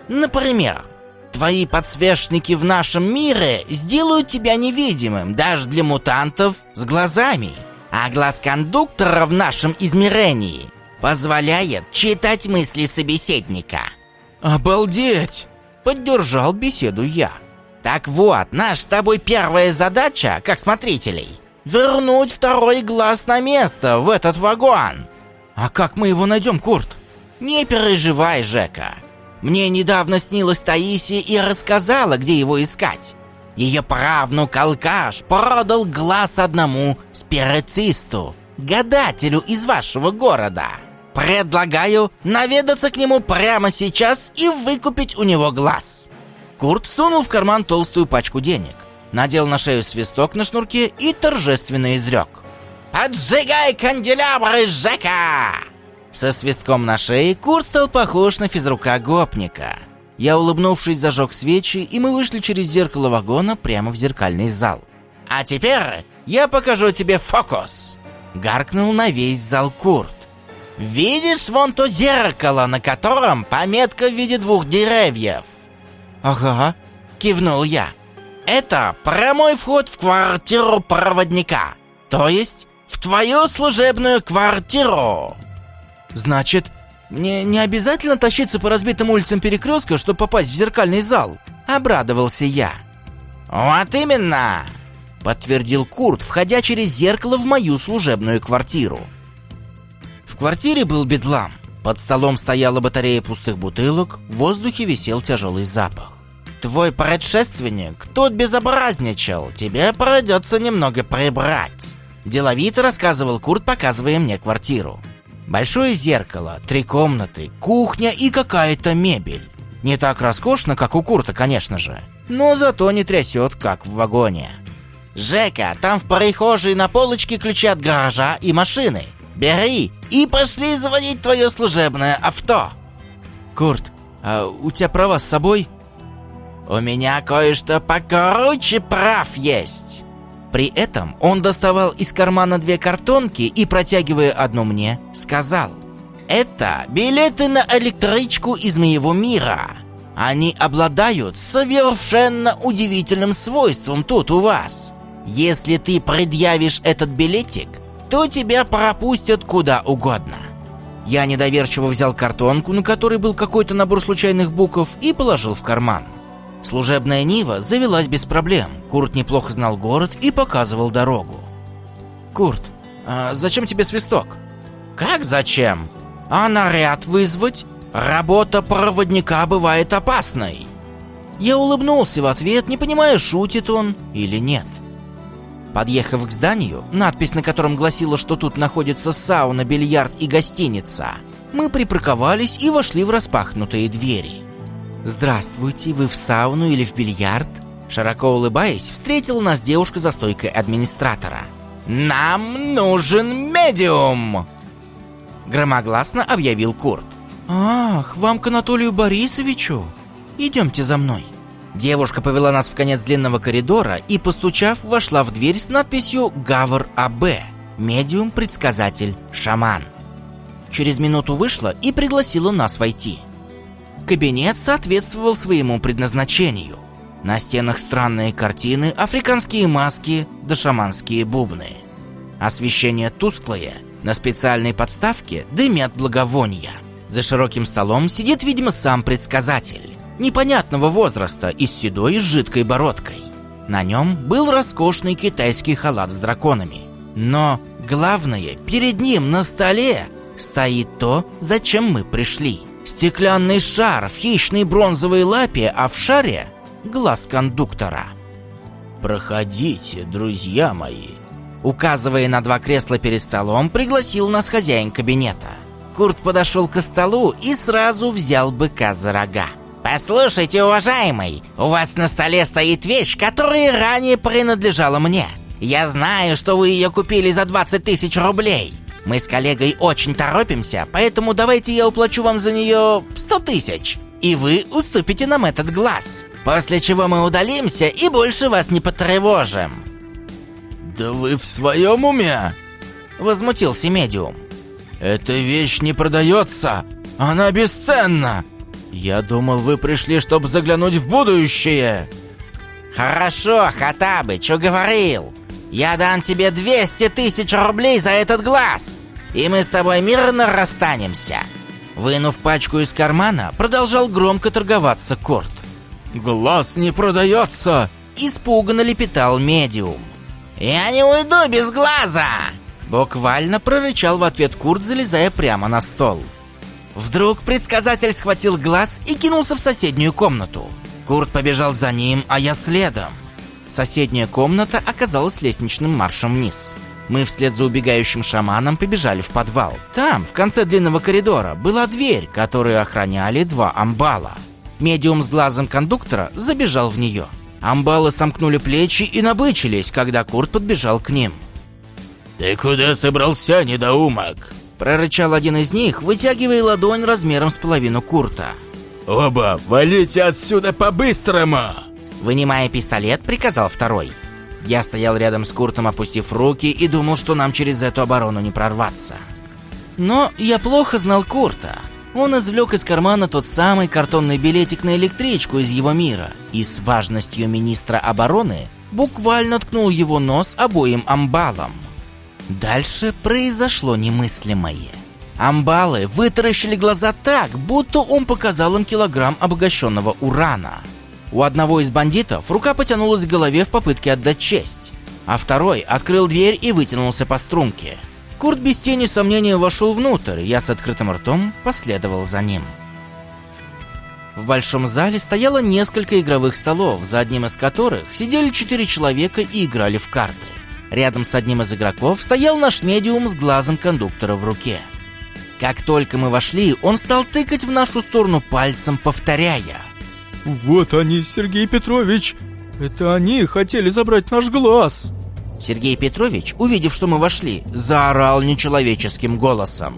Например, твои подсвечники в нашем мире сделают тебя невидимым даже для мутантов с глазами. А глаз кондуктора в нашем измерении позволяет читать мысли собеседника. Обалдеть! Поддержал беседу я. Так вот, наша с тобой первая задача, как смотрителей, вернуть второй глаз на место в этот вагон. А как мы его найдем, Курт? Не переживай, Жека. Мне недавно снилась Таисия и рассказала, где его искать. Ее правнук Алкаш продал глаз одному спирицисту, гадателю из вашего города. Предлагаю наведаться к нему прямо сейчас и выкупить у него глаз. Курт сунул в карман толстую пачку денег, надел на шею свисток на шнурке и торжественно изрек. «Поджигай канделябры, Жека!» Со свистком на шее Курт стал похож на физрука гопника. Я, улыбнувшись, зажег свечи, и мы вышли через зеркало вагона прямо в зеркальный зал. «А теперь я покажу тебе фокус!» Гаркнул на весь зал Курт. «Видишь вон то зеркало, на котором пометка в виде двух деревьев?» «Ага», — кивнул я. «Это прямой вход в квартиру проводника, то есть в твою служебную квартиру!» «Значит, мне не обязательно тащиться по разбитым улицам перекрестка, чтобы попасть в зеркальный зал?» Обрадовался я. «Вот именно!» Подтвердил Курт, входя через зеркало в мою служебную квартиру. В квартире был бедлам. Под столом стояла батарея пустых бутылок, в воздухе висел тяжелый запах. «Твой предшественник тут безобразничал, тебе придется немного прибрать», Деловито рассказывал Курт, показывая мне квартиру. Большое зеркало, три комнаты, кухня и какая-то мебель. Не так роскошно, как у Курта, конечно же, но зато не трясет, как в вагоне. «Жека, там в прихожей на полочке ключи от гаража и машины. Бери и пошли заводить твое служебное авто». «Курт, а у тебя права с собой?» «У меня кое-что покруче прав есть». При этом он доставал из кармана две картонки и, протягивая одну мне, сказал «Это билеты на электричку из моего мира. Они обладают совершенно удивительным свойством тут у вас. Если ты предъявишь этот билетик, то тебя пропустят куда угодно». Я недоверчиво взял картонку, на которой был какой-то набор случайных букв, и положил в карман. Служебная Нива завелась без проблем. Курт неплохо знал город и показывал дорогу. «Курт, а зачем тебе свисток?» «Как зачем? А наряд вызвать? Работа проводника бывает опасной». Я улыбнулся в ответ, не понимая, шутит он или нет. Подъехав к зданию, надпись на котором гласила, что тут находится сауна, бильярд и гостиница, мы припарковались и вошли в распахнутые двери. «Здравствуйте, вы в сауну или в бильярд?» Широко улыбаясь, встретила нас девушка за стойкой администратора. «Нам нужен медиум!» Громогласно объявил Курт. «Ах, вам к Анатолию Борисовичу? Идемте за мной». Девушка повела нас в конец длинного коридора и, постучав, вошла в дверь с надписью «Гавр А.Б. Медиум, предсказатель, шаман». Через минуту вышла и пригласила нас войти. Кабинет соответствовал своему предназначению. На стенах странные картины, африканские маски да шаманские бубны. Освещение тусклое, на специальной подставке дымят благовония. За широким столом сидит, видимо, сам предсказатель. Непонятного возраста и с седой жидкой бородкой. На нем был роскошный китайский халат с драконами. Но главное, перед ним на столе стоит то, зачем мы пришли. Стеклянный шар в хищной бронзовой лапе, а в шаре — глаз кондуктора. «Проходите, друзья мои!» Указывая на два кресла перед столом, пригласил нас хозяин кабинета. Курт подошел к столу и сразу взял быка за рога. «Послушайте, уважаемый, у вас на столе стоит вещь, которая ранее принадлежала мне. Я знаю, что вы ее купили за 20 тысяч рублей. Мы с коллегой очень торопимся, поэтому давайте я уплачу вам за нее 100 тысяч. И вы уступите нам этот глаз. После чего мы удалимся и больше вас не потревожим. Да вы в своем уме? Возмутился медиум. Эта вещь не продается. Она бесценна. Я думал, вы пришли, чтобы заглянуть в будущее. Хорошо, Хатабыч, уговорил. Я дам тебе 200 тысяч рублей за этот глаз, и мы с тобой мирно расстанемся. Вынув пачку из кармана, продолжал громко торговаться Корт. «Глаз не продается!» Испуганно лепетал медиум. «Я не уйду без глаза!» Буквально прорычал в ответ Курт, залезая прямо на стол. Вдруг предсказатель схватил глаз и кинулся в соседнюю комнату. Курт побежал за ним, а я следом. Соседняя комната оказалась лестничным маршем вниз. Мы вслед за убегающим шаманом побежали в подвал. Там, в конце длинного коридора, была дверь, которую охраняли два амбала. Медиум с глазом кондуктора забежал в нее. Амбалы сомкнули плечи и набычились, когда Курт подбежал к ним. «Ты куда собрался, недоумок?» Прорычал один из них, вытягивая ладонь размером с половину Курта. «Оба, валите отсюда по-быстрому!» Вынимая пистолет, приказал второй. Я стоял рядом с Куртом, опустив руки, и думал, что нам через эту оборону не прорваться. Но я плохо знал Курта. Он извлек из кармана тот самый картонный билетик на электричку из его мира и с важностью министра обороны буквально ткнул его нос обоим амбалам. Дальше произошло немыслимое. Амбалы вытаращили глаза так, будто он показал им килограмм обогащенного урана. У одного из бандитов рука потянулась к голове в попытке отдать честь, а второй открыл дверь и вытянулся по струнке. Курт без тени сомнения вошел внутрь, я с открытым ртом последовал за ним. В большом зале стояло несколько игровых столов, за одним из которых сидели четыре человека и играли в карты. Рядом с одним из игроков стоял наш медиум с глазом кондуктора в руке. Как только мы вошли, он стал тыкать в нашу сторону пальцем, повторяя «Вот они, Сергей Петрович! Это они хотели забрать наш глаз!» Сергей Петрович, увидев, что мы вошли, заорал нечеловеческим голосом.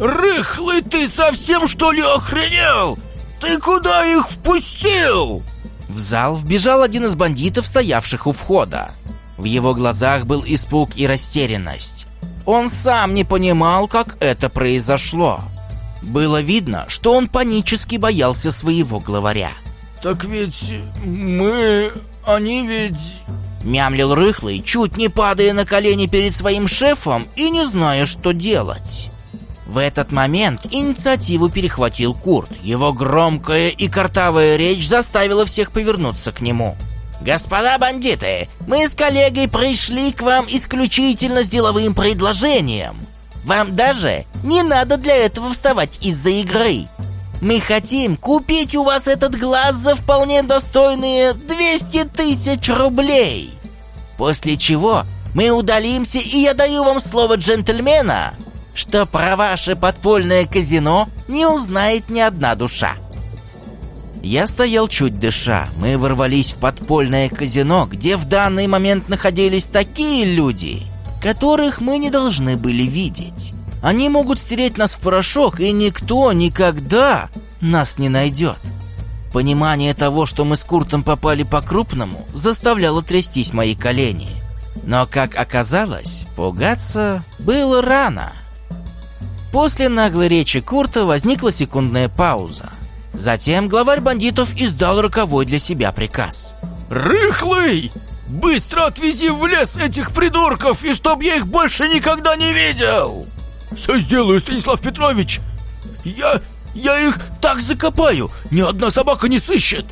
«Рыхлый ты совсем что ли охренел? Ты куда их впустил?» В зал вбежал один из бандитов, стоявших у входа. В его глазах был испуг и растерянность. Он сам не понимал, как это произошло. Было видно, что он панически боялся своего главаря. «Так ведь мы... они ведь...» Мямлил рыхлый, чуть не падая на колени перед своим шефом и не зная, что делать. В этот момент инициативу перехватил Курт. Его громкая и картавая речь заставила всех повернуться к нему. «Господа бандиты, мы с коллегой пришли к вам исключительно с деловым предложением. Вам даже не надо для этого вставать из-за игры. Мы хотим купить у вас этот глаз за вполне достойные 200 тысяч рублей. После чего мы удалимся, и я даю вам слово джентльмена, что про ваше подпольное казино не узнает ни одна душа. Я стоял чуть дыша. Мы ворвались в подпольное казино, где в данный момент находились такие люди, которых мы не должны были видеть. Они могут стереть нас в порошок, и никто никогда нас не найдет. Понимание того, что мы с Куртом попали по-крупному, заставляло трястись мои колени. Но, как оказалось, пугаться было рано. После наглой речи Курта возникла секундная пауза. Затем главарь бандитов издал роковой для себя приказ. «Рыхлый! Быстро отвези в лес этих придурков, и чтоб я их больше никогда не видел!» «Все сделаю, Станислав Петрович! Я... я их так закопаю, ни одна собака не сыщет!»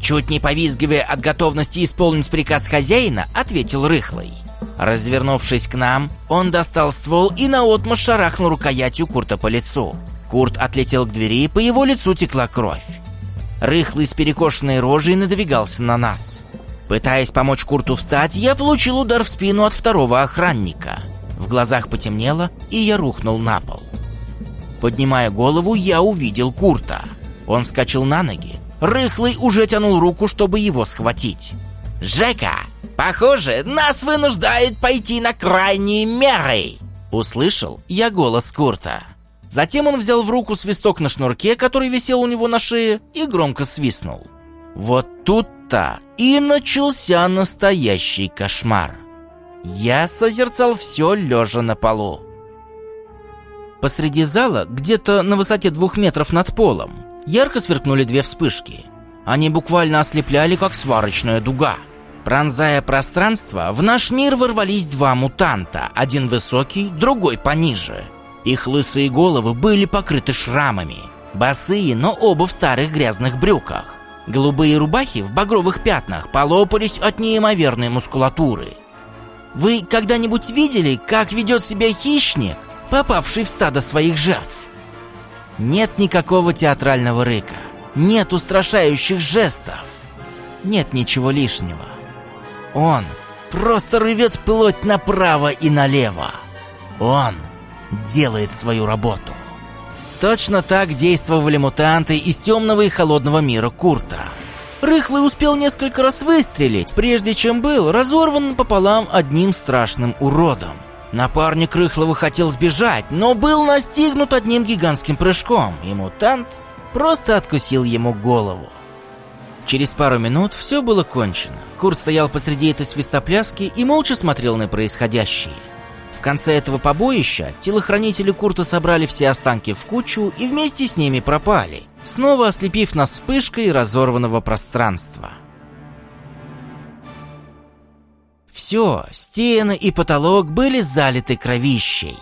Чуть не повизгивая от готовности исполнить приказ хозяина, ответил Рыхлый. Развернувшись к нам, он достал ствол и наотмашь шарахнул рукоятью Курта по лицу. Курт отлетел к двери, и по его лицу текла кровь. Рыхлый с перекошенной рожей надвигался на нас. Пытаясь помочь Курту встать, я получил удар в спину от второго охранника. В глазах потемнело, и я рухнул на пол. Поднимая голову, я увидел Курта. Он вскочил на ноги. Рыхлый уже тянул руку, чтобы его схватить. «Жека, похоже, нас вынуждают пойти на крайние меры!» Услышал я голос Курта. Затем он взял в руку свисток на шнурке, который висел у него на шее, и громко свистнул. Вот тут-то и начался настоящий кошмар. Я созерцал все лежа на полу. Посреди зала, где-то на высоте двух метров над полом, ярко сверкнули две вспышки. Они буквально ослепляли, как сварочная дуга. Пронзая пространство, в наш мир ворвались два мутанта, один высокий, другой пониже. Их лысые головы были покрыты шрамами, босые, но оба в старых грязных брюках. Голубые рубахи в багровых пятнах полопались от неимоверной мускулатуры. Вы когда-нибудь видели, как ведет себя хищник, попавший в стадо своих жертв? Нет никакого театрального рыка, нет устрашающих жестов, нет ничего лишнего. Он просто рвет плоть направо и налево. Он делает свою работу. Точно так действовали мутанты из темного и холодного мира Курта. Рыхлый успел несколько раз выстрелить, прежде чем был разорван пополам одним страшным уродом. Напарник Рыхлого хотел сбежать, но был настигнут одним гигантским прыжком, и мутант просто откусил ему голову. Через пару минут все было кончено. Курт стоял посреди этой свистопляски и молча смотрел на происходящее. В конце этого побоища телохранители Курта собрали все останки в кучу и вместе с ними пропали, снова ослепив нас вспышкой разорванного пространства. Все, стены и потолок были залиты кровищей.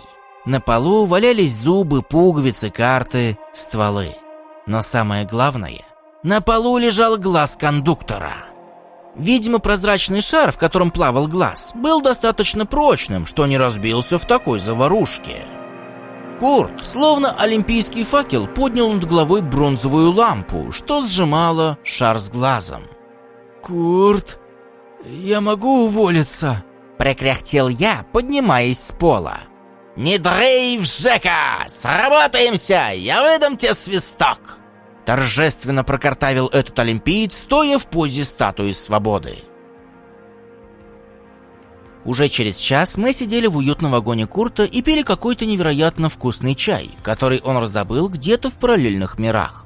На полу валялись зубы, пуговицы, карты, стволы. Но самое главное, на полу лежал глаз кондуктора. Видимо, прозрачный шар, в котором плавал глаз, был достаточно прочным, что не разбился в такой заварушке. Курт, словно олимпийский факел, поднял над головой бронзовую лампу, что сжимало шар с глазом. «Курт, я могу уволиться?» Прокряхтел я, поднимаясь с пола. «Не дрейф, Жека! Сработаемся! Я выдам тебе свисток!» Торжественно прокартавил этот олимпиец, стоя в позе статуи свободы. Уже через час мы сидели в уютном вагоне Курта и пили какой-то невероятно вкусный чай, который он раздобыл где-то в параллельных мирах.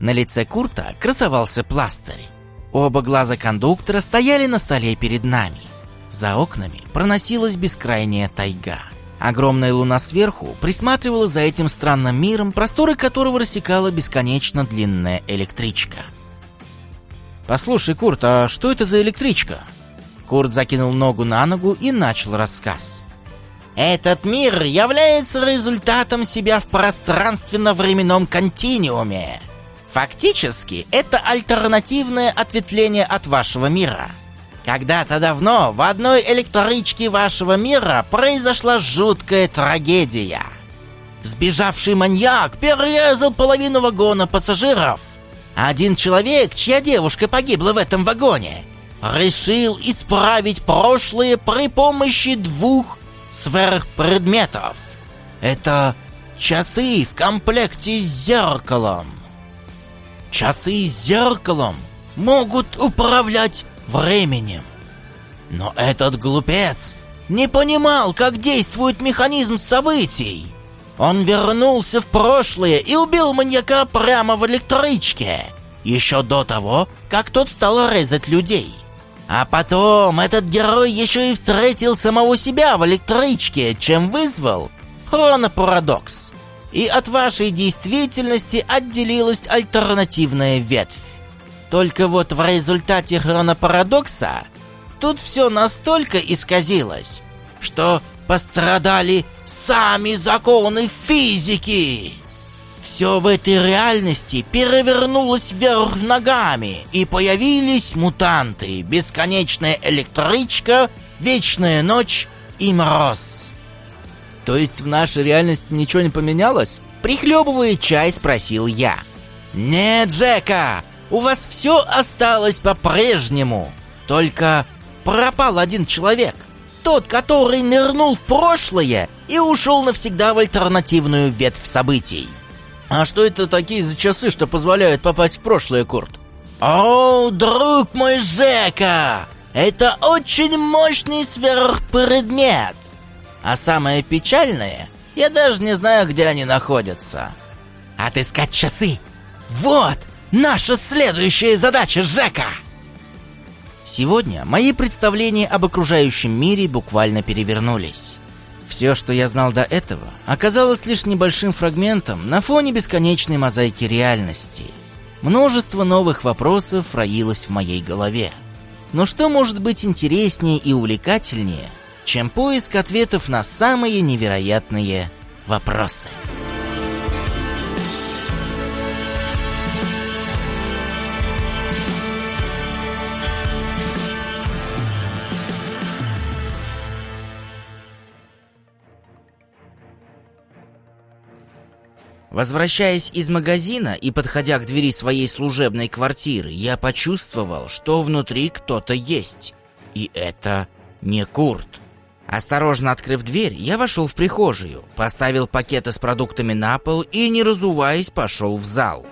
На лице Курта красовался пластырь. Оба глаза кондуктора стояли на столе перед нами. За окнами проносилась бескрайняя тайга. Огромная луна сверху присматривала за этим странным миром, просторы которого рассекала бесконечно длинная электричка. «Послушай, Курт, а что это за электричка?» Курт закинул ногу на ногу и начал рассказ. «Этот мир является результатом себя в пространственно-временном континууме. Фактически, это альтернативное ответвление от вашего мира». Когда-то давно в одной электричке вашего мира произошла жуткая трагедия. Сбежавший маньяк перерезал половину вагона пассажиров. Один человек, чья девушка погибла в этом вагоне, решил исправить прошлое при помощи двух сверхпредметов. Это часы в комплекте с зеркалом. Часы с зеркалом могут управлять временем. Но этот глупец не понимал, как действует механизм событий. Он вернулся в прошлое и убил маньяка прямо в электричке, еще до того, как тот стал резать людей. А потом этот герой еще и встретил самого себя в электричке, чем вызвал хронопарадокс. И от вашей действительности отделилась альтернативная ветвь. Только вот в результате хронопарадокса тут все настолько исказилось, что пострадали сами законы физики. Все в этой реальности перевернулось вверх ногами, и появились мутанты, бесконечная электричка, вечная ночь и мороз. То есть в нашей реальности ничего не поменялось? Прихлебывая чай, спросил я. Нет, Джека, у вас все осталось по-прежнему. Только пропал один человек. Тот, который нырнул в прошлое и ушел навсегда в альтернативную ветвь событий. А что это такие за часы, что позволяют попасть в прошлое, Курт? О, друг мой Жека! Это очень мощный сверхпредмет. А самое печальное, я даже не знаю, где они находятся. Отыскать часы. Вот, Наша следующая задача, Жека! Сегодня мои представления об окружающем мире буквально перевернулись. Все, что я знал до этого, оказалось лишь небольшим фрагментом на фоне бесконечной мозаики реальности. Множество новых вопросов роилось в моей голове. Но что может быть интереснее и увлекательнее, чем поиск ответов на самые невероятные вопросы? Возвращаясь из магазина и подходя к двери своей служебной квартиры, я почувствовал, что внутри кто-то есть. И это не Курт. Осторожно открыв дверь, я вошел в прихожую, поставил пакеты с продуктами на пол и, не разуваясь, пошел в зал.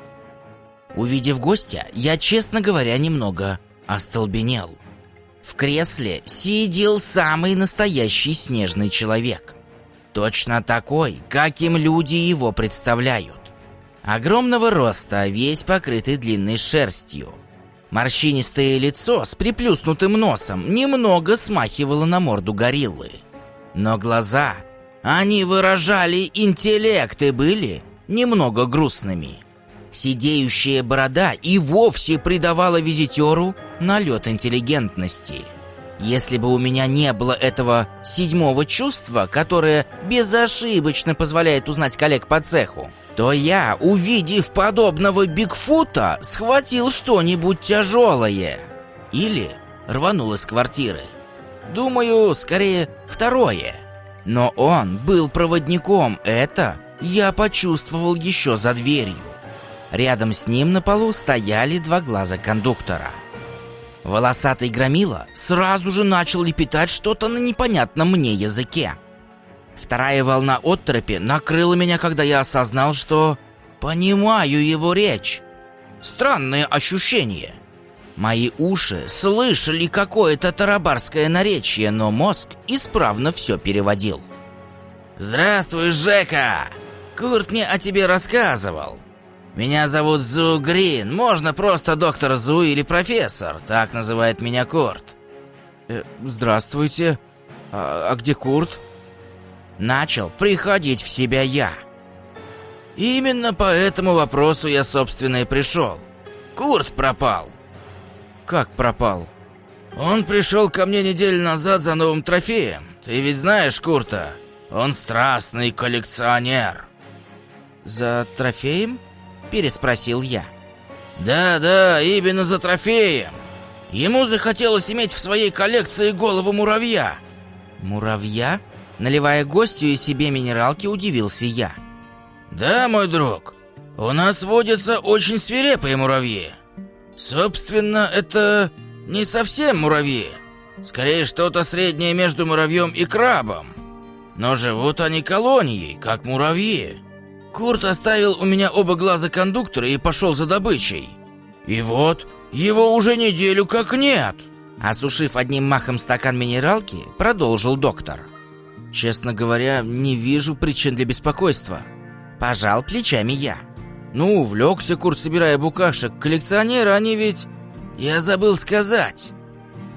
Увидев гостя, я, честно говоря, немного остолбенел. В кресле сидел самый настоящий снежный человек. Точно такой, каким люди его представляют. Огромного роста, весь покрытый длинной шерстью. Морщинистое лицо с приплюснутым носом немного смахивало на морду гориллы. Но глаза, они выражали интеллект и были немного грустными. Сидеющая борода и вовсе придавала визитеру налет интеллигентности – если бы у меня не было этого седьмого чувства, которое безошибочно позволяет узнать коллег по цеху, то я, увидев подобного Бигфута, схватил что-нибудь тяжелое. Или рванул из квартиры. Думаю, скорее второе. Но он был проводником, это я почувствовал еще за дверью. Рядом с ним на полу стояли два глаза кондуктора – Волосатый громила сразу же начал лепетать что-то на непонятном мне языке. Вторая волна оттропи накрыла меня, когда я осознал, что понимаю его речь. Странное ощущение. Мои уши слышали какое-то тарабарское наречие, но мозг исправно все переводил. «Здравствуй, Жека! Курт мне о тебе рассказывал. Меня зовут Зу Грин. Можно просто доктор Зу или профессор. Так называет меня Курт. Э, здравствуйте. А, а где Курт? Начал приходить в себя я. Именно по этому вопросу я, собственно, и пришел. Курт пропал. Как пропал? Он пришел ко мне неделю назад за новым трофеем. Ты ведь знаешь Курта? Он страстный коллекционер. За трофеем? Переспросил я. Да-да, именно за трофеем. Ему захотелось иметь в своей коллекции голову муравья. Муравья? Наливая гостю и себе минералки, удивился я. Да, мой друг, у нас водятся очень свирепые муравьи. Собственно, это не совсем муравьи. Скорее, что-то среднее между муравьем и крабом. Но живут они колонией, как муравьи. Курт оставил у меня оба глаза кондуктора и пошел за добычей. И вот, его уже неделю как нет. Осушив одним махом стакан минералки, продолжил доктор. Честно говоря, не вижу причин для беспокойства. Пожал плечами я. Ну, увлекся Курт, собирая букашек. Коллекционеры, они ведь... Я забыл сказать.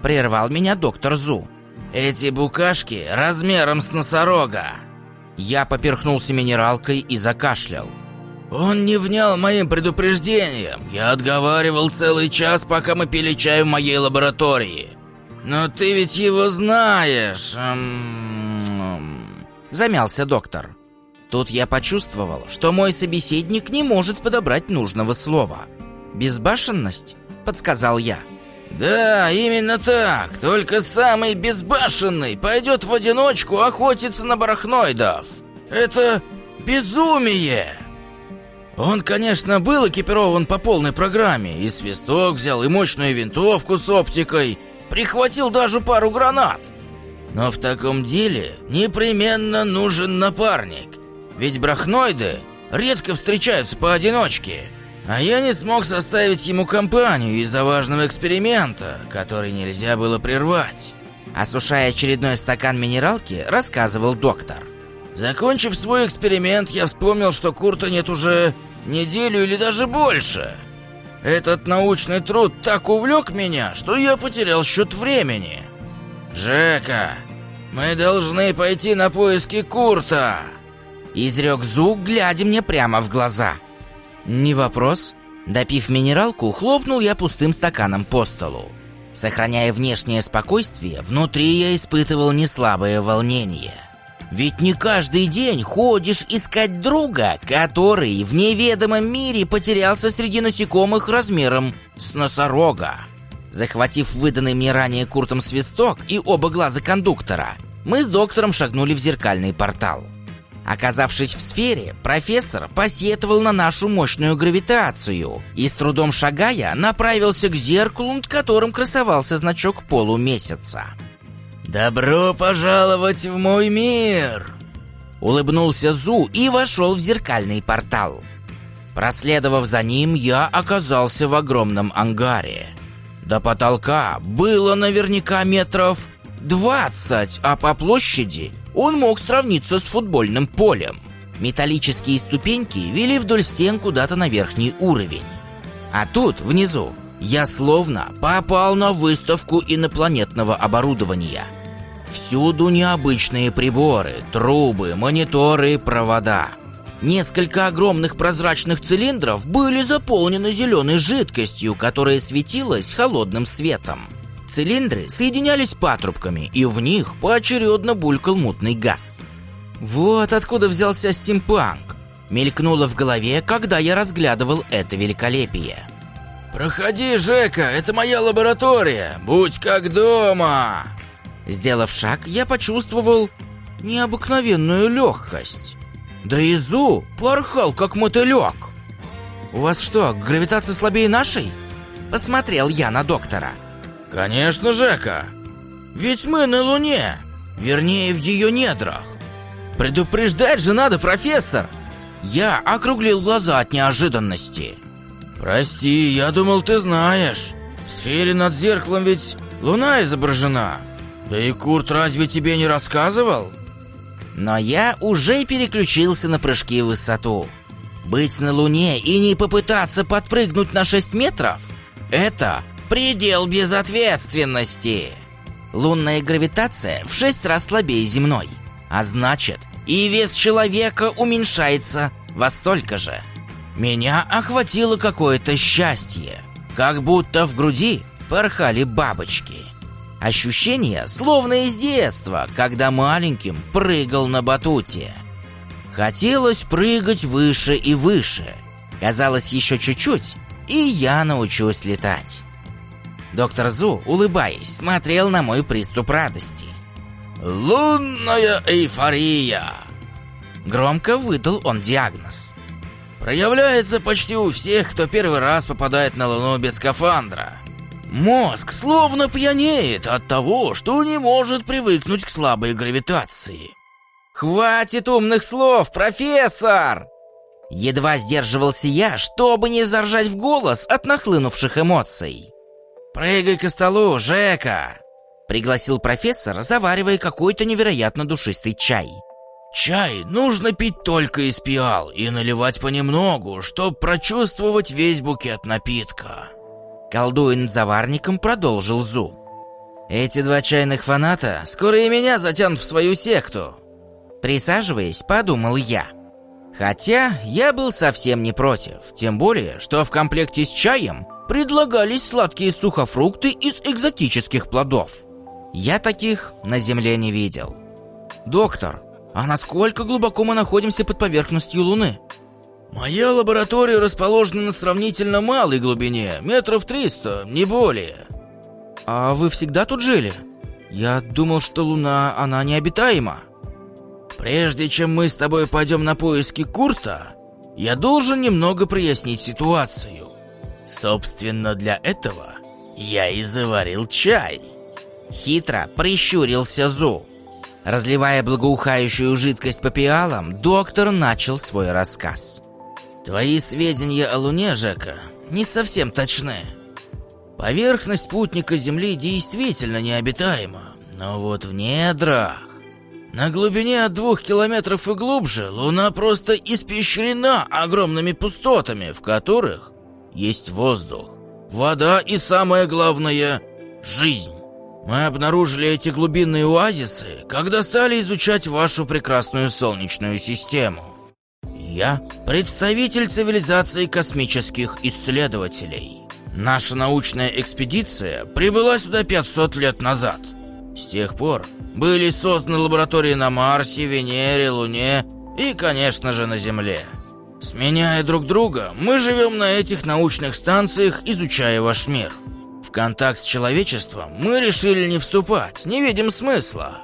Прервал меня доктор Зу. Эти букашки размером с носорога. Я поперхнулся минералкой и закашлял. «Он не внял моим предупреждением. Я отговаривал целый час, пока мы пили чай в моей лаборатории. Но ты ведь его знаешь...» Замялся доктор. Тут я почувствовал, что мой собеседник не может подобрать нужного слова. «Безбашенность?» — подсказал я. «Да, именно так. Только самый безбашенный пойдет в одиночку охотиться на барахноидов. Это безумие!» Он, конечно, был экипирован по полной программе. И свисток взял, и мощную винтовку с оптикой. Прихватил даже пару гранат. Но в таком деле непременно нужен напарник. Ведь брахноиды редко встречаются поодиночке. А я не смог составить ему компанию из-за важного эксперимента, который нельзя было прервать. Осушая очередной стакан минералки, рассказывал доктор. Закончив свой эксперимент, я вспомнил, что Курта нет уже неделю или даже больше. Этот научный труд так увлек меня, что я потерял счет времени. «Жека, мы должны пойти на поиски Курта!» Изрек Зук, глядя мне прямо в глаза – «Не вопрос». Допив минералку, хлопнул я пустым стаканом по столу. Сохраняя внешнее спокойствие, внутри я испытывал неслабое волнение. Ведь не каждый день ходишь искать друга, который в неведомом мире потерялся среди насекомых размером с носорога. Захватив выданный мне ранее Куртом свисток и оба глаза кондуктора, мы с доктором шагнули в зеркальный портал. Оказавшись в сфере, профессор посетовал на нашу мощную гравитацию и, с трудом шагая, направился к зеркалу, над которым красовался значок полумесяца. «Добро пожаловать в мой мир!» Улыбнулся Зу и вошел в зеркальный портал. Проследовав за ним, я оказался в огромном ангаре. До потолка было наверняка метров 20, а по площади он мог сравниться с футбольным полем. Металлические ступеньки вели вдоль стен куда-то на верхний уровень. А тут, внизу, я словно попал на выставку инопланетного оборудования. Всюду необычные приборы, трубы, мониторы, провода. Несколько огромных прозрачных цилиндров были заполнены зеленой жидкостью, которая светилась холодным светом. Цилиндры соединялись патрубками, и в них поочередно булькал мутный газ. Вот откуда взялся стимпанк. Мелькнуло в голове, когда я разглядывал это великолепие. «Проходи, Жека, это моя лаборатория, будь как дома!» Сделав шаг, я почувствовал необыкновенную легкость. Да и Зу порхал, как мотылек. «У вас что, гравитация слабее нашей?» Посмотрел я на доктора. «Конечно, Жека. Ведь мы на Луне. Вернее, в ее недрах. Предупреждать же надо, профессор!» Я округлил глаза от неожиданности. «Прости, я думал, ты знаешь. В сфере над зеркалом ведь Луна изображена. Да и Курт разве тебе не рассказывал?» Но я уже переключился на прыжки в высоту. Быть на Луне и не попытаться подпрыгнуть на 6 метров – это Предел безответственности. Лунная гравитация в шесть раз слабее земной. А значит, и вес человека уменьшается во столько же. Меня охватило какое-то счастье. Как будто в груди порхали бабочки. Ощущение словно из детства, когда маленьким прыгал на батуте. Хотелось прыгать выше и выше. Казалось, еще чуть-чуть, и я научусь летать. Доктор Зу, улыбаясь, смотрел на мой приступ радости. «Лунная эйфория!» Громко выдал он диагноз. «Проявляется почти у всех, кто первый раз попадает на Луну без скафандра. Мозг словно пьянеет от того, что не может привыкнуть к слабой гравитации». «Хватит умных слов, профессор!» Едва сдерживался я, чтобы не заржать в голос от нахлынувших эмоций. «Прыгай к столу, Жека!» Пригласил профессор, заваривая какой-то невероятно душистый чай. «Чай нужно пить только из пиал и наливать понемногу, чтобы прочувствовать весь букет напитка». Колдуя над заварником, продолжил Зу. «Эти два чайных фаната скоро и меня затянут в свою секту». Присаживаясь, подумал я. Хотя я был совсем не против, тем более, что в комплекте с чаем предлагались сладкие сухофрукты из экзотических плодов. Я таких на Земле не видел. Доктор, а насколько глубоко мы находимся под поверхностью Луны? Моя лаборатория расположена на сравнительно малой глубине, метров триста, не более. А вы всегда тут жили? Я думал, что Луна, она необитаема. Прежде чем мы с тобой пойдем на поиски Курта, я должен немного прояснить ситуацию. Собственно, для этого я и заварил чай. Хитро прищурился Зу. Разливая благоухающую жидкость по пиалам, доктор начал свой рассказ. Твои сведения о Луне, Жека, не совсем точны. Поверхность спутника Земли действительно необитаема, но вот в недрах, на глубине от двух километров и глубже, Луна просто испещрена огромными пустотами, в которых есть воздух, вода и, самое главное, жизнь. Мы обнаружили эти глубинные оазисы, когда стали изучать вашу прекрасную Солнечную систему. Я представитель цивилизации космических исследователей. Наша научная экспедиция прибыла сюда 500 лет назад. С тех пор были созданы лаборатории на Марсе, Венере, Луне и, конечно же, на Земле. Сменяя друг друга, мы живем на этих научных станциях, изучая ваш мир. В контакт с человечеством мы решили не вступать, не видим смысла.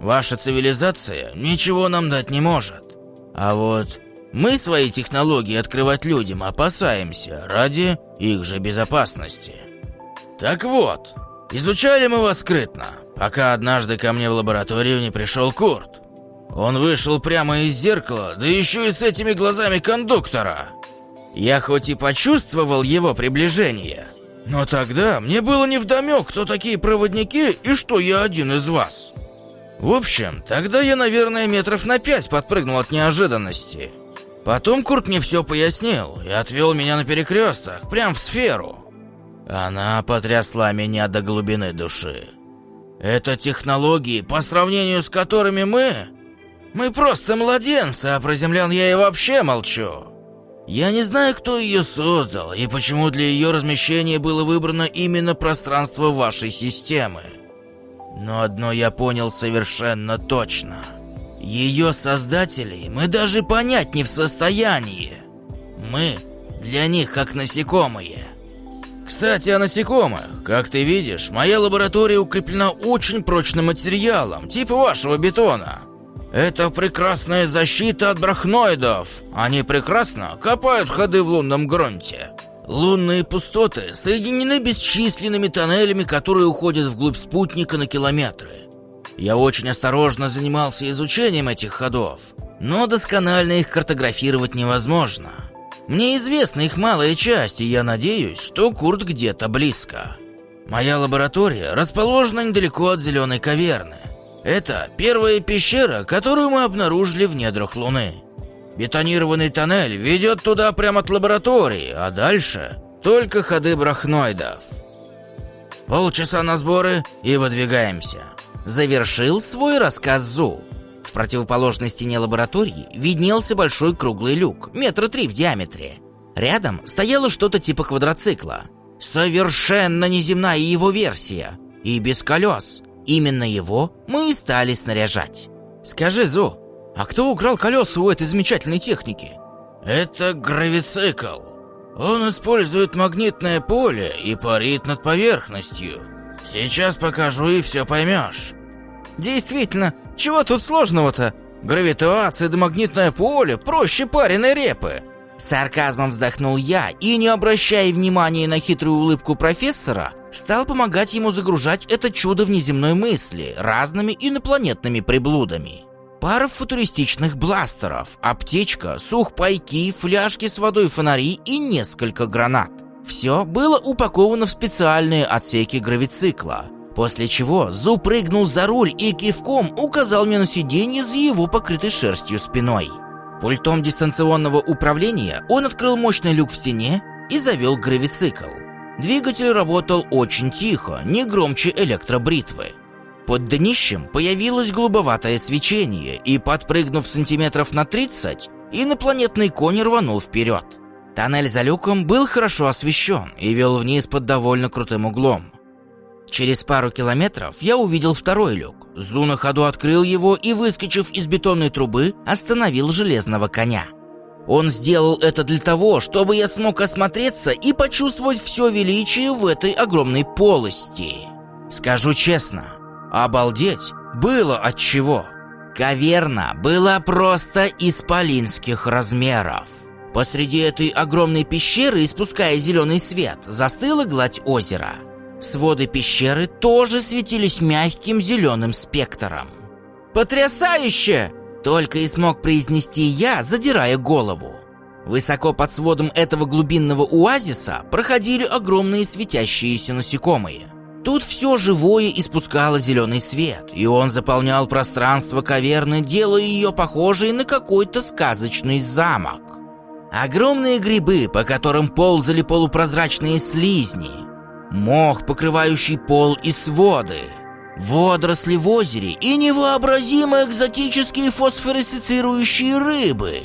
Ваша цивилизация ничего нам дать не может. А вот мы свои технологии открывать людям опасаемся ради их же безопасности. Так вот, изучали мы вас скрытно, пока однажды ко мне в лабораторию не пришел Курт. Он вышел прямо из зеркала, да еще и с этими глазами кондуктора. Я хоть и почувствовал его приближение, но тогда мне было невдомек, кто такие проводники и что я один из вас. В общем, тогда я, наверное, метров на пять подпрыгнул от неожиданности. Потом Курт мне все пояснил и отвел меня на перекресток, прям в сферу. Она потрясла меня до глубины души. Это технологии, по сравнению с которыми мы... Мы просто младенцы, а про землян я и вообще молчу. Я не знаю, кто ее создал и почему для ее размещения было выбрано именно пространство вашей системы. Но одно я понял совершенно точно. Ее создателей мы даже понять не в состоянии. Мы для них как насекомые. Кстати, о насекомых. Как ты видишь, моя лаборатория укреплена очень прочным материалом, типа вашего бетона. Это прекрасная защита от брахноидов. Они прекрасно копают ходы в лунном грунте. Лунные пустоты соединены бесчисленными тоннелями, которые уходят вглубь спутника на километры. Я очень осторожно занимался изучением этих ходов, но досконально их картографировать невозможно. Мне известна их малая часть, и я надеюсь, что Курт где-то близко. Моя лаборатория расположена недалеко от Зеленой каверны. Это первая пещера, которую мы обнаружили в недрах Луны. Бетонированный тоннель ведет туда прямо от лаборатории, а дальше только ходы брахноидов. Полчаса на сборы и выдвигаемся. Завершил свой рассказ Зу. В противоположной стене лаборатории виднелся большой круглый люк, метра три в диаметре. Рядом стояло что-то типа квадроцикла. Совершенно неземная его версия. И без колес. Именно его мы и стали снаряжать. Скажи, Зу, а кто украл колеса у этой замечательной техники? Это гравицикл. Он использует магнитное поле и парит над поверхностью. Сейчас покажу и все поймешь. Действительно, чего тут сложного-то? Гравитация да магнитное поле проще пареной репы. Сарказмом вздохнул я и, не обращая внимания на хитрую улыбку профессора, стал помогать ему загружать это чудо внеземной мысли разными инопланетными приблудами. Пара футуристичных бластеров, аптечка, сухпайки, фляжки с водой, фонари и несколько гранат. Все было упаковано в специальные отсеки гравицикла, после чего Зу прыгнул за руль и кивком указал мне на сиденье за его покрытой шерстью спиной. Пультом дистанционного управления он открыл мощный люк в стене и завел гравицикл. Двигатель работал очень тихо, не громче электробритвы. Под днищем появилось голубоватое свечение, и, подпрыгнув сантиметров на 30, инопланетный конь рванул вперед. Тоннель за люком был хорошо освещен и вел вниз под довольно крутым углом. Через пару километров я увидел второй люк. Зу на ходу открыл его и, выскочив из бетонной трубы, остановил железного коня. Он сделал это для того, чтобы я смог осмотреться и почувствовать все величие в этой огромной полости. Скажу честно, обалдеть было от чего. Каверна была просто исполинских размеров. Посреди этой огромной пещеры, испуская зеленый свет, застыла гладь озера. Своды пещеры тоже светились мягким зеленым спектром. «Потрясающе!» Только и смог произнести я, задирая голову. Высоко под сводом этого глубинного оазиса проходили огромные светящиеся насекомые. Тут все живое испускало зеленый свет, и он заполнял пространство каверны, делая ее похожей на какой-то сказочный замок. Огромные грибы, по которым ползали полупрозрачные слизни, мох, покрывающий пол и своды, водоросли в озере и невообразимо экзотические фосфоресцирующие рыбы.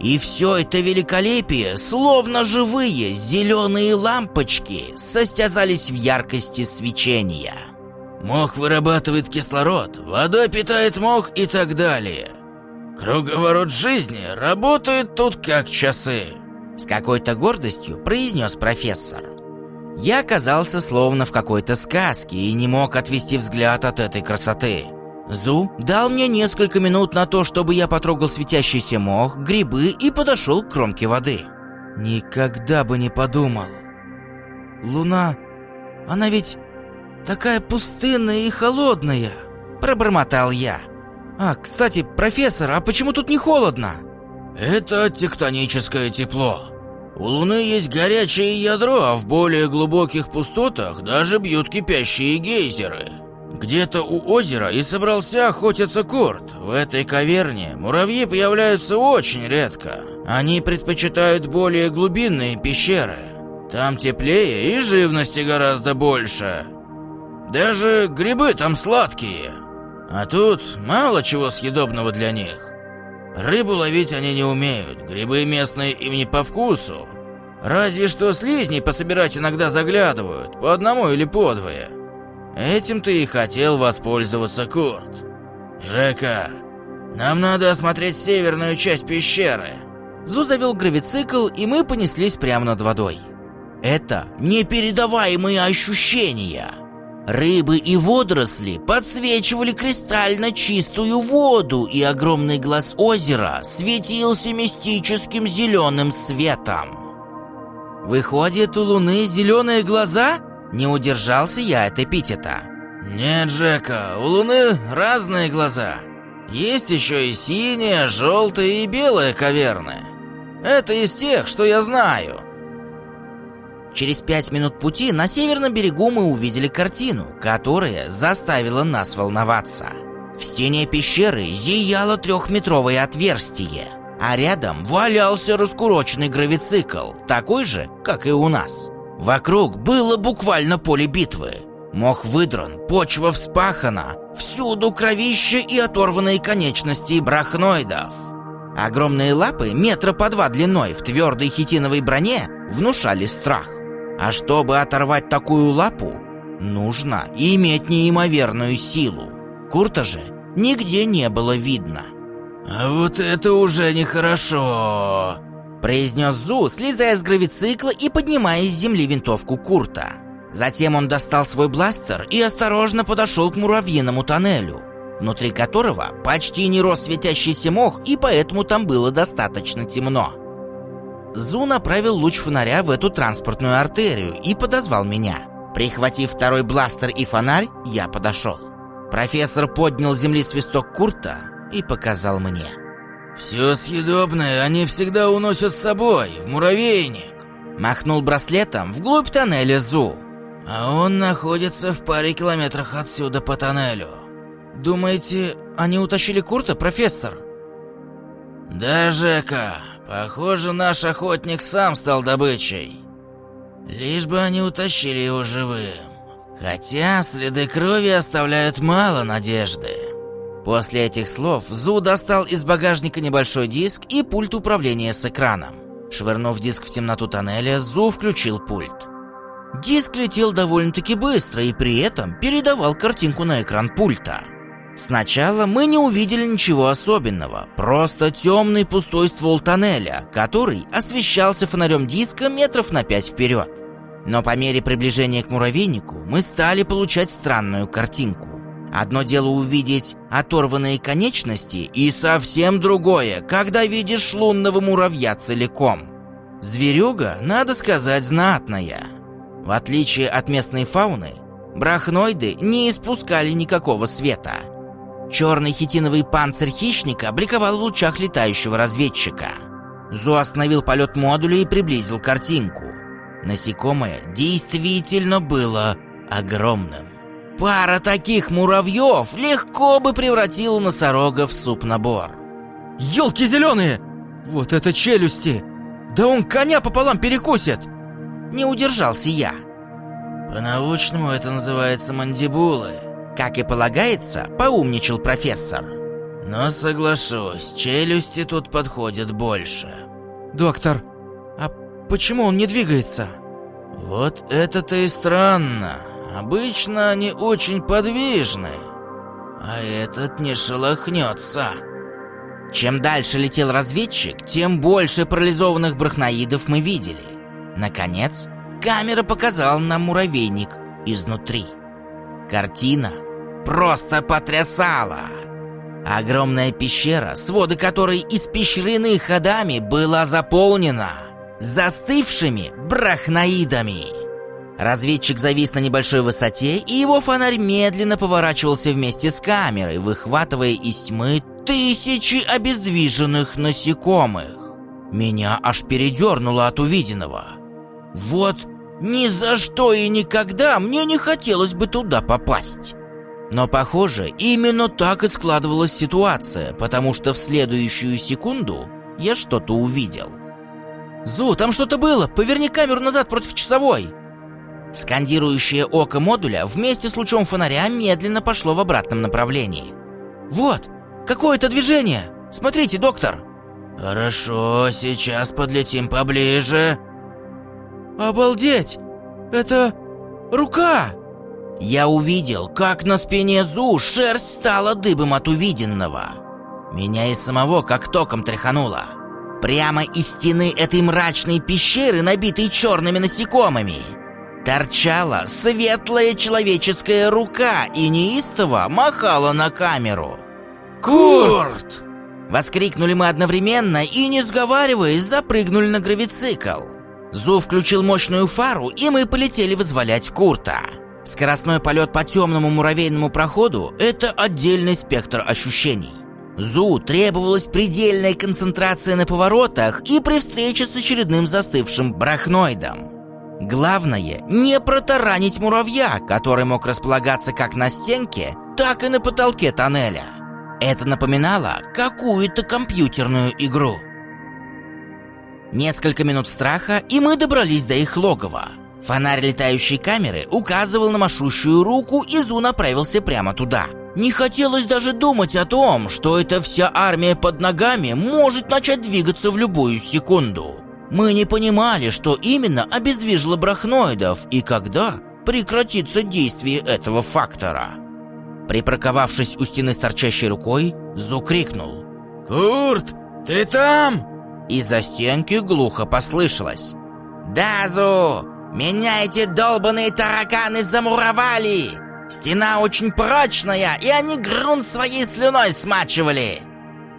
И все это великолепие, словно живые зеленые лампочки, состязались в яркости свечения. Мох вырабатывает кислород, вода питает мох и так далее. Круговорот жизни работает тут как часы. С какой-то гордостью произнес профессор. Я оказался словно в какой-то сказке и не мог отвести взгляд от этой красоты. Зу дал мне несколько минут на то, чтобы я потрогал светящийся мох, грибы и подошел к кромке воды. Никогда бы не подумал. Луна, она ведь такая пустынная и холодная, пробормотал я. А, кстати, профессор, а почему тут не холодно? Это тектоническое тепло. У Луны есть горячее ядро, а в более глубоких пустотах даже бьют кипящие гейзеры. Где-то у озера и собрался охотиться Курт. В этой каверне муравьи появляются очень редко. Они предпочитают более глубинные пещеры. Там теплее и живности гораздо больше. Даже грибы там сладкие. А тут мало чего съедобного для них. Рыбу ловить они не умеют, грибы местные им не по вкусу. Разве что слизни пособирать иногда заглядывают, по одному или по двое. Этим ты и хотел воспользоваться, Курт. Жека, нам надо осмотреть северную часть пещеры. Зу завел гравицикл, и мы понеслись прямо над водой. Это непередаваемые ощущения. Рыбы и водоросли подсвечивали кристально чистую воду, и огромный глаз озера светился мистическим зеленым светом. Выходит, у Луны зеленые глаза? Не удержался я от эпитета. Нет, Джека, у Луны разные глаза. Есть еще и синие, желтые и белые каверны. Это из тех, что я знаю. Через пять минут пути на северном берегу мы увидели картину, которая заставила нас волноваться. В стене пещеры зияло трехметровое отверстие, а рядом валялся раскуроченный гравицикл, такой же, как и у нас. Вокруг было буквально поле битвы. Мох выдран, почва вспахана, всюду кровище и оторванные конечности брахноидов. Огромные лапы, метра по два длиной, в твердой хитиновой броне, внушали страх. А чтобы оторвать такую лапу, нужно иметь неимоверную силу. Курта же нигде не было видно. «А вот это уже нехорошо!» произнес Зу, слезая с гравицикла и поднимая с земли винтовку Курта. Затем он достал свой бластер и осторожно подошел к муравьиному тоннелю, внутри которого почти не рос светящийся мох, и поэтому там было достаточно темно. Зу направил луч фонаря в эту транспортную артерию и подозвал меня. Прихватив второй бластер и фонарь, я подошел. Профессор поднял с земли свисток Курта и показал мне. «Все съедобное они всегда уносят с собой, в муравейник!» Махнул браслетом вглубь тоннеля Зу. «А он находится в паре километрах отсюда по тоннелю». «Думаете, они утащили Курта, профессор?» «Да, Жека, похоже, наш охотник сам стал добычей. Лишь бы они утащили его живым. Хотя следы крови оставляют мало надежды». После этих слов Зу достал из багажника небольшой диск и пульт управления с экраном. Швырнув диск в темноту тоннеля, Зу включил пульт. Диск летел довольно-таки быстро и при этом передавал картинку на экран пульта. Сначала мы не увидели ничего особенного, просто темный пустой ствол тоннеля, который освещался фонарем диска метров на пять вперед. Но по мере приближения к муравейнику мы стали получать странную картинку. Одно дело увидеть оторванные конечности, и совсем другое, когда видишь лунного муравья целиком. Зверюга, надо сказать, знатная. В отличие от местной фауны, брахноиды не испускали никакого света. Черный хитиновый панцирь хищника бликовал в лучах летающего разведчика. Зу остановил полет модуля и приблизил картинку. Насекомое действительно было огромным. Пара таких муравьев легко бы превратила носорога в суп-набор. Елки зеленые! Вот это челюсти! Да он коня пополам перекусит! Не удержался я. По-научному это называется мандибулы. Как и полагается, поумничал профессор. Но соглашусь, челюсти тут подходят больше. Доктор, а почему он не двигается? Вот это-то и странно. Обычно они очень подвижны, а этот не шелохнется. Чем дальше летел разведчик, тем больше парализованных брахноидов мы видели. Наконец, камера показала нам муравейник изнутри. Картина просто потрясала. Огромная пещера, своды которой испещрены ходами, была заполнена застывшими брахноидами. Разведчик завис на небольшой высоте, и его фонарь медленно поворачивался вместе с камерой, выхватывая из тьмы тысячи обездвиженных насекомых. Меня аж передернуло от увиденного. Вот ни за что и никогда мне не хотелось бы туда попасть. Но, похоже, именно так и складывалась ситуация, потому что в следующую секунду я что-то увидел. «Зу, там что-то было! Поверни камеру назад против часовой!» Скандирующее око модуля вместе с лучом фонаря медленно пошло в обратном направлении. «Вот! Какое-то движение! Смотрите, доктор!» «Хорошо, сейчас подлетим поближе». «Обалдеть! Это рука!» Я увидел, как на спине Зу шерсть стала дыбом от увиденного. Меня и самого как током тряхануло. Прямо из стены этой мрачной пещеры, набитой черными насекомыми, торчала светлая человеческая рука и неистово махала на камеру. «Курт!» Воскликнули мы одновременно и, не сговариваясь, запрыгнули на гравицикл. Зу включил мощную фару, и мы полетели вызволять Курта. Скоростной полет по темному муравейному проходу – это отдельный спектр ощущений. Зу требовалась предельная концентрация на поворотах и при встрече с очередным застывшим брахноидом. Главное – не протаранить муравья, который мог располагаться как на стенке, так и на потолке тоннеля. Это напоминало какую-то компьютерную игру. Несколько минут страха, и мы добрались до их логова. Фонарь летающей камеры указывал на машущую руку, и Зу направился прямо туда. Не хотелось даже думать о том, что эта вся армия под ногами может начать двигаться в любую секунду. Мы не понимали, что именно обездвижило брахноидов и когда прекратится действие этого фактора. Припарковавшись у стены с торчащей рукой, Зу крикнул. «Курт, ты там?» Из-за стенки глухо послышалось. «Да, Зу! Меня эти долбаные тараканы замуровали! Стена очень прочная, и они грунт своей слюной смачивали!»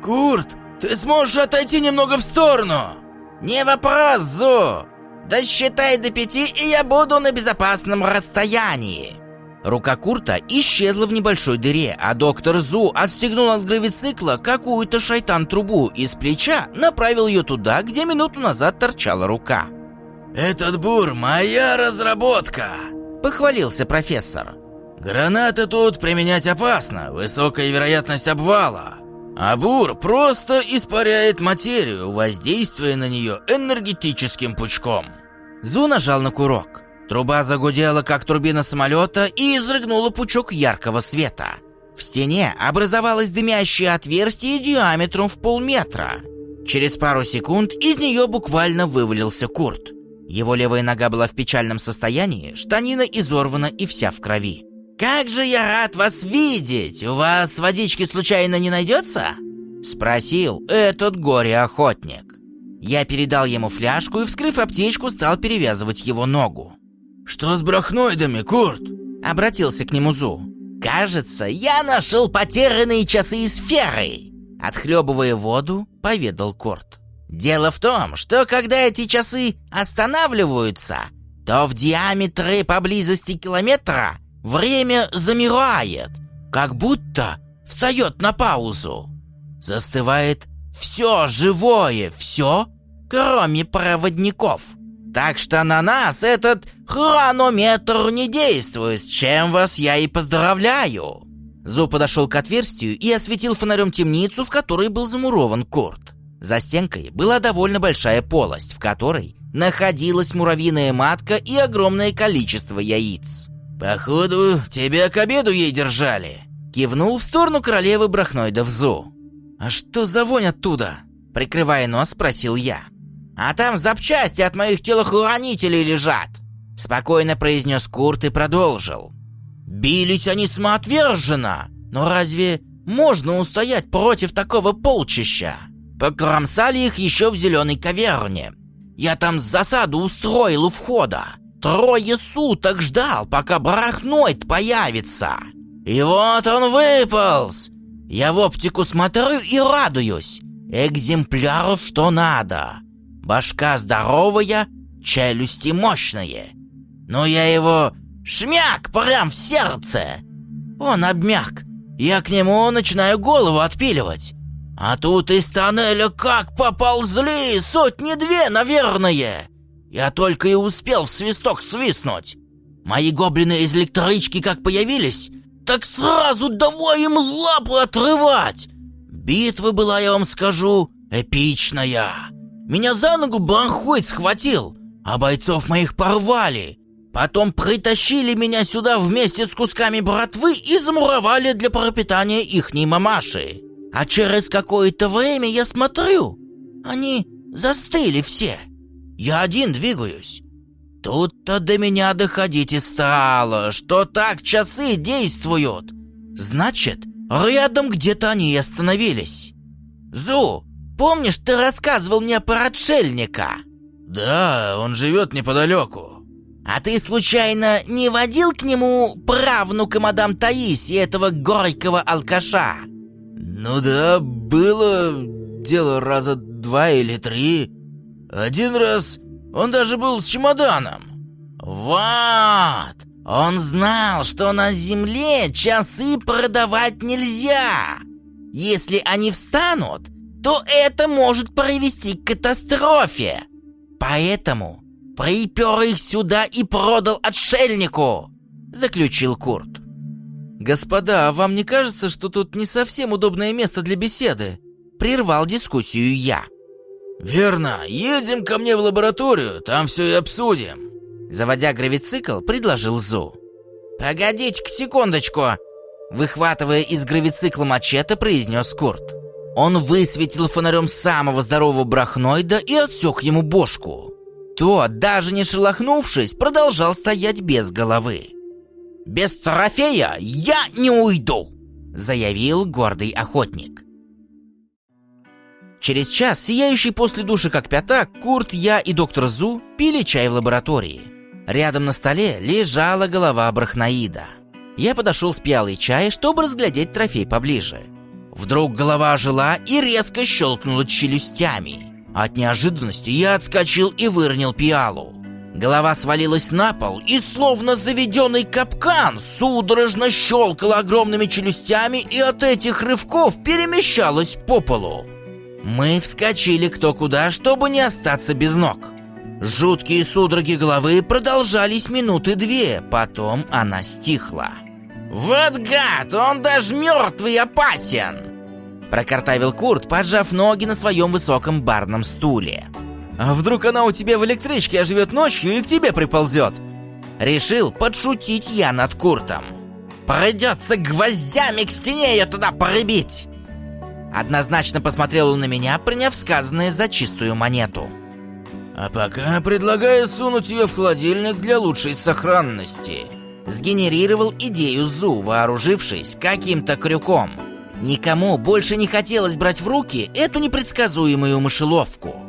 «Курт, ты сможешь отойти немного в сторону?» «Не вопрос, Зу! Досчитай до пяти, и я буду на безопасном расстоянии!» Рука Курта исчезла в небольшой дыре, а доктор Зу отстегнул от гравицикла какую-то шайтан-трубу и с плеча направил ее туда, где минуту назад торчала рука. «Этот бур — моя разработка!» — похвалился профессор. «Гранаты тут применять опасно, высокая вероятность обвала. А бур просто испаряет материю, воздействуя на нее энергетическим пучком». Зу нажал на курок. Труба загудела, как турбина самолета, и изрыгнула пучок яркого света. В стене образовалось дымящее отверстие диаметром в полметра. Через пару секунд из нее буквально вывалился Курт. Его левая нога была в печальном состоянии, штанина изорвана и вся в крови. «Как же я рад вас видеть! У вас водички случайно не найдется?» Спросил этот горе-охотник. Я передал ему фляжку и, вскрыв аптечку, стал перевязывать его ногу. «Что с брахноидами, Курт?» Обратился к нему Зу. «Кажется, я нашел потерянные часы сферы!» Отхлебывая воду, поведал Курт. «Дело в том, что когда эти часы останавливаются, то в диаметре поблизости километра время замирает, как будто встает на паузу. Застывает все живое, все, кроме проводников». Так что на нас этот хронометр не действует, с чем вас я и поздравляю. Зу подошел к отверстию и осветил фонарем темницу, в которой был замурован Курт. За стенкой была довольно большая полость, в которой находилась муравьиная матка и огромное количество яиц. «Походу, тебя к обеду ей держали», — кивнул в сторону королевы Брахноидов Зу. «А что за вонь оттуда?» Прикрывая нос, спросил я. «А там запчасти от моих телохранителей лежат!» Спокойно произнес Курт и продолжил. «Бились они самоотверженно, но разве можно устоять против такого полчища? Покромсали их еще в зеленой каверне. Я там засаду устроил у входа. Трое суток ждал, пока барахноид появится. И вот он выполз. Я в оптику смотрю и радуюсь. Экземпляру что надо. Башка здоровая, челюсти мощные. Но я его шмяк прям в сердце. Он обмяк. Я к нему начинаю голову отпиливать. А тут из тоннеля как поползли, сотни-две, наверное. Я только и успел в свисток свистнуть. Мои гоблины из электрички как появились, так сразу давай им лапу отрывать. Битва была, я вам скажу, эпичная. Меня за ногу бронхоид схватил, а бойцов моих порвали. Потом притащили меня сюда вместе с кусками братвы и замуровали для пропитания ихней мамаши. А через какое-то время я смотрю, они застыли все. Я один двигаюсь. Тут-то до меня доходить и стало, что так часы действуют. Значит, рядом где-то они и остановились. Зу, помнишь, ты рассказывал мне про отшельника? Да, он живет неподалеку. А ты случайно не водил к нему правнука мадам Таиси, этого горького алкаша? Ну да, было дело раза два или три. Один раз он даже был с чемоданом. Вот! Он знал, что на земле часы продавать нельзя. Если они встанут, то это может привести к катастрофе. Поэтому припер их сюда и продал отшельнику!» Заключил Курт. «Господа, а вам не кажется, что тут не совсем удобное место для беседы?» Прервал дискуссию я. «Верно. Едем ко мне в лабораторию, там все и обсудим». Заводя гравицикл, предложил Зу. «Погодите-ка секундочку!» Выхватывая из гравицикла мачете, произнес Курт. Он высветил фонарем самого здорового брахноида и отсек ему бошку. Тот, даже не шелохнувшись, продолжал стоять без головы. «Без трофея я не уйду!» — заявил гордый охотник. Через час, сияющий после души как пятак, Курт, я и доктор Зу пили чай в лаборатории. Рядом на столе лежала голова брахнаида. Я подошел с пиалой чая, чтобы разглядеть трофей поближе. Вдруг голова ожила и резко щелкнула челюстями. От неожиданности я отскочил и выронил пиалу. Голова свалилась на пол и, словно заведенный капкан, судорожно щелкала огромными челюстями и от этих рывков перемещалась по полу. Мы вскочили кто куда, чтобы не остаться без ног. Жуткие судороги головы продолжались минуты две, потом она стихла. «Вот гад, он даже мертвый опасен!» Прокартавил Курт, поджав ноги на своем высоком барном стуле. «А вдруг она у тебя в электричке оживет ночью и к тебе приползет?» Решил подшутить я над Куртом. «Придется гвоздями к стене ее туда порыбить!» Однозначно посмотрел он на меня, приняв сказанное за чистую монету. «А пока предлагаю сунуть ее в холодильник для лучшей сохранности», сгенерировал идею Зу, вооружившись каким-то крюком – Никому больше не хотелось брать в руки эту непредсказуемую мышеловку.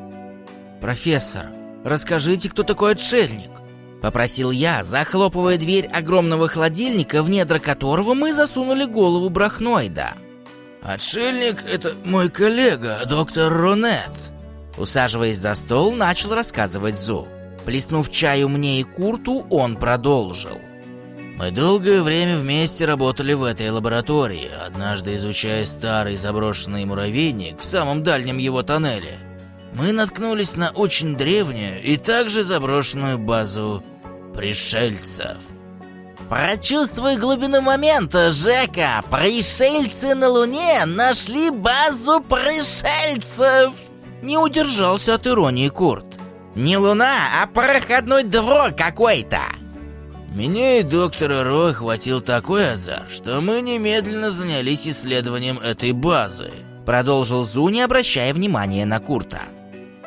«Профессор, расскажите, кто такой отшельник?» Попросил я, захлопывая дверь огромного холодильника, в недра которого мы засунули голову брахноида. «Отшельник — это мой коллега, доктор Ронет». Усаживаясь за стол, начал рассказывать Зу. Плеснув чаю мне и Курту, он продолжил. Мы долгое время вместе работали в этой лаборатории, однажды изучая старый заброшенный муравейник в самом дальнем его тоннеле. Мы наткнулись на очень древнюю и также заброшенную базу пришельцев. Прочувствуй глубину момента, Жека! Пришельцы на Луне нашли базу пришельцев! Не удержался от иронии Курт. Не Луна, а проходной двор какой-то! Меня и доктора Рой хватил такой азарт, что мы немедленно занялись исследованием этой базы. Продолжил Зу, не обращая внимания на Курта.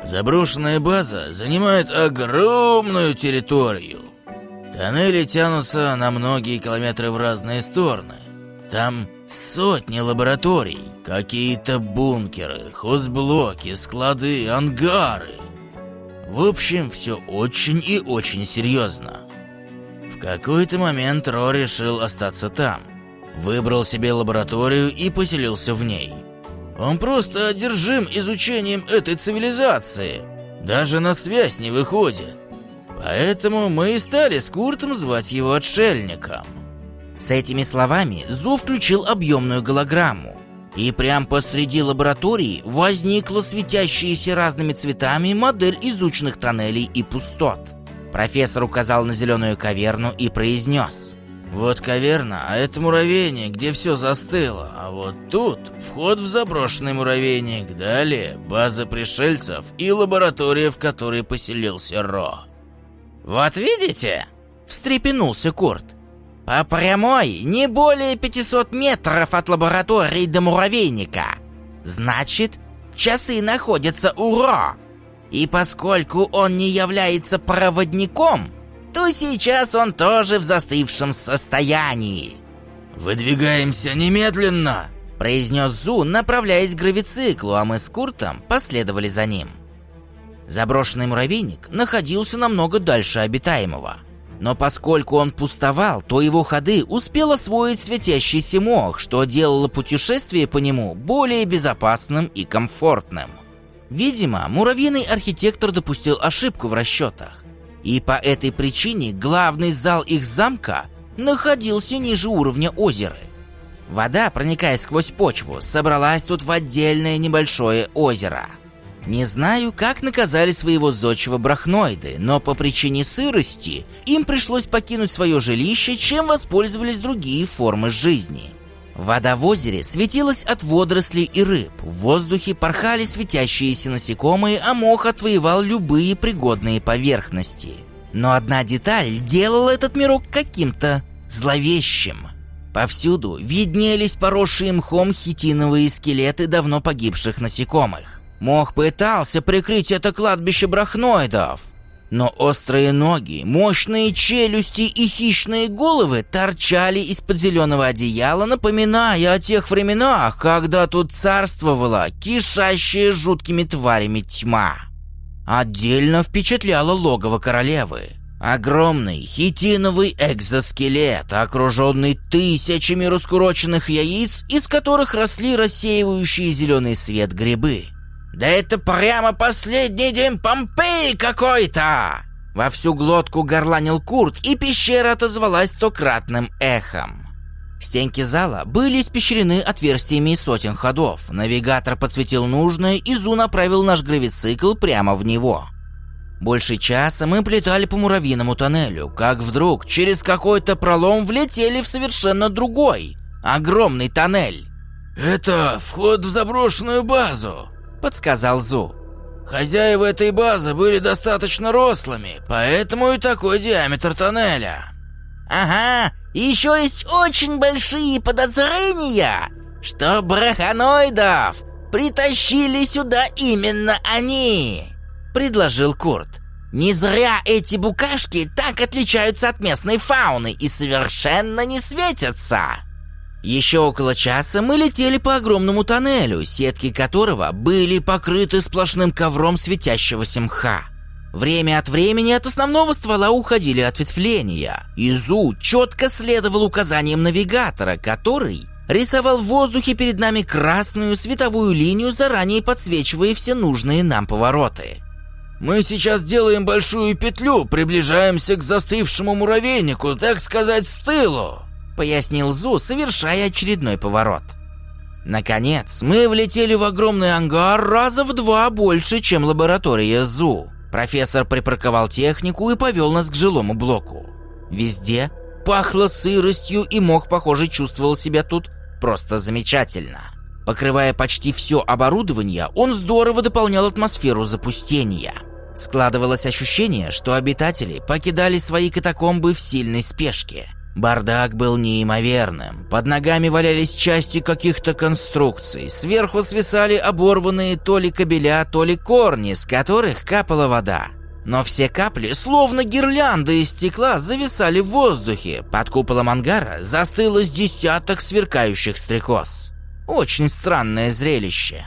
Заброшенная база занимает огромную территорию. Тоннели тянутся на многие километры в разные стороны. Там сотни лабораторий, какие-то бункеры, хозблоки, склады, ангары. В общем, все очень и очень серьезно. В какой-то момент Ро решил остаться там. Выбрал себе лабораторию и поселился в ней. Он просто одержим изучением этой цивилизации. Даже на связь не выходит. Поэтому мы и стали с Куртом звать его отшельником. С этими словами Зу включил объемную голограмму. И прямо посреди лаборатории возникла светящаяся разными цветами модель изученных тоннелей и пустот. Профессор указал на зеленую каверну и произнес – вот каверна, а это муравейник, где все застыло. А вот тут вход в заброшенный муравейник. Далее база пришельцев и лаборатория, в которой поселился Ро. «Вот видите?» – встрепенулся Курт. «По прямой не более 500 метров от лаборатории до муравейника. Значит, часы находятся у Ро. И поскольку он не является проводником – то сейчас он тоже в застывшем состоянии. «Выдвигаемся немедленно!» – произнес Зу, направляясь к гравициклу, а мы с Куртом последовали за ним. Заброшенный муравейник находился намного дальше обитаемого. Но поскольку он пустовал, то его ходы успел освоить светящийся мох, что делало путешествие по нему более безопасным и комфортным. Видимо, муравьиный архитектор допустил ошибку в расчетах. И по этой причине главный зал их замка находился ниже уровня озера. Вода, проникая сквозь почву, собралась тут в отдельное небольшое озеро. Не знаю, как наказали своего зодчего брахноиды, но по причине сырости им пришлось покинуть свое жилище, чем воспользовались другие формы жизни – Вода в озере светилась от водорослей и рыб, в воздухе порхали светящиеся насекомые, а мох отвоевал любые пригодные поверхности. Но одна деталь делала этот мирок каким-то зловещим. Повсюду виднелись поросшие мхом хитиновые скелеты давно погибших насекомых. Мох пытался прикрыть это кладбище брахноидов, но острые ноги, мощные челюсти и хищные головы торчали из-под зеленого одеяла, напоминая о тех временах, когда тут царствовала кишащая жуткими тварями тьма. Отдельно впечатляло логово королевы. Огромный хитиновый экзоскелет, окруженный тысячами раскуроченных яиц, из которых росли рассеивающие зеленый свет грибы. «Да это прямо последний день Помпеи какой-то!» Во всю глотку горланил Курт, и пещера отозвалась стократным эхом. Стенки зала были испещрены отверстиями сотен ходов. Навигатор подсветил нужное, и Зу направил наш гравицикл прямо в него. Больше часа мы плетали по муравьиному тоннелю, как вдруг через какой-то пролом влетели в совершенно другой, огромный тоннель. «Это вход в заброшенную базу», подсказал Зу. Хозяева этой базы были достаточно рослыми, поэтому и такой диаметр тоннеля. Ага, и еще есть очень большие подозрения, что браханоидов притащили сюда именно они, предложил Курт. Не зря эти букашки так отличаются от местной фауны и совершенно не светятся. Еще около часа мы летели по огромному тоннелю, сетки которого были покрыты сплошным ковром светящегося мха. Время от времени от основного ствола уходили ответвления. Изу четко следовал указаниям навигатора, который рисовал в воздухе перед нами красную световую линию, заранее подсвечивая все нужные нам повороты. «Мы сейчас делаем большую петлю, приближаемся к застывшему муравейнику, так сказать, с тылу», пояснил Зу, совершая очередной поворот. Наконец, мы влетели в огромный ангар раза в два больше, чем лаборатория Зу. Профессор припарковал технику и повел нас к жилому блоку. Везде пахло сыростью, и мох, похоже, чувствовал себя тут просто замечательно. Покрывая почти все оборудование, он здорово дополнял атмосферу запустения. Складывалось ощущение, что обитатели покидали свои катакомбы в сильной спешке – Бардак был неимоверным. Под ногами валялись части каких-то конструкций. Сверху свисали оборванные то ли кабеля, то ли корни, с которых капала вода. Но все капли, словно гирлянды из стекла, зависали в воздухе. Под куполом ангара застыло с десяток сверкающих стрекоз. Очень странное зрелище.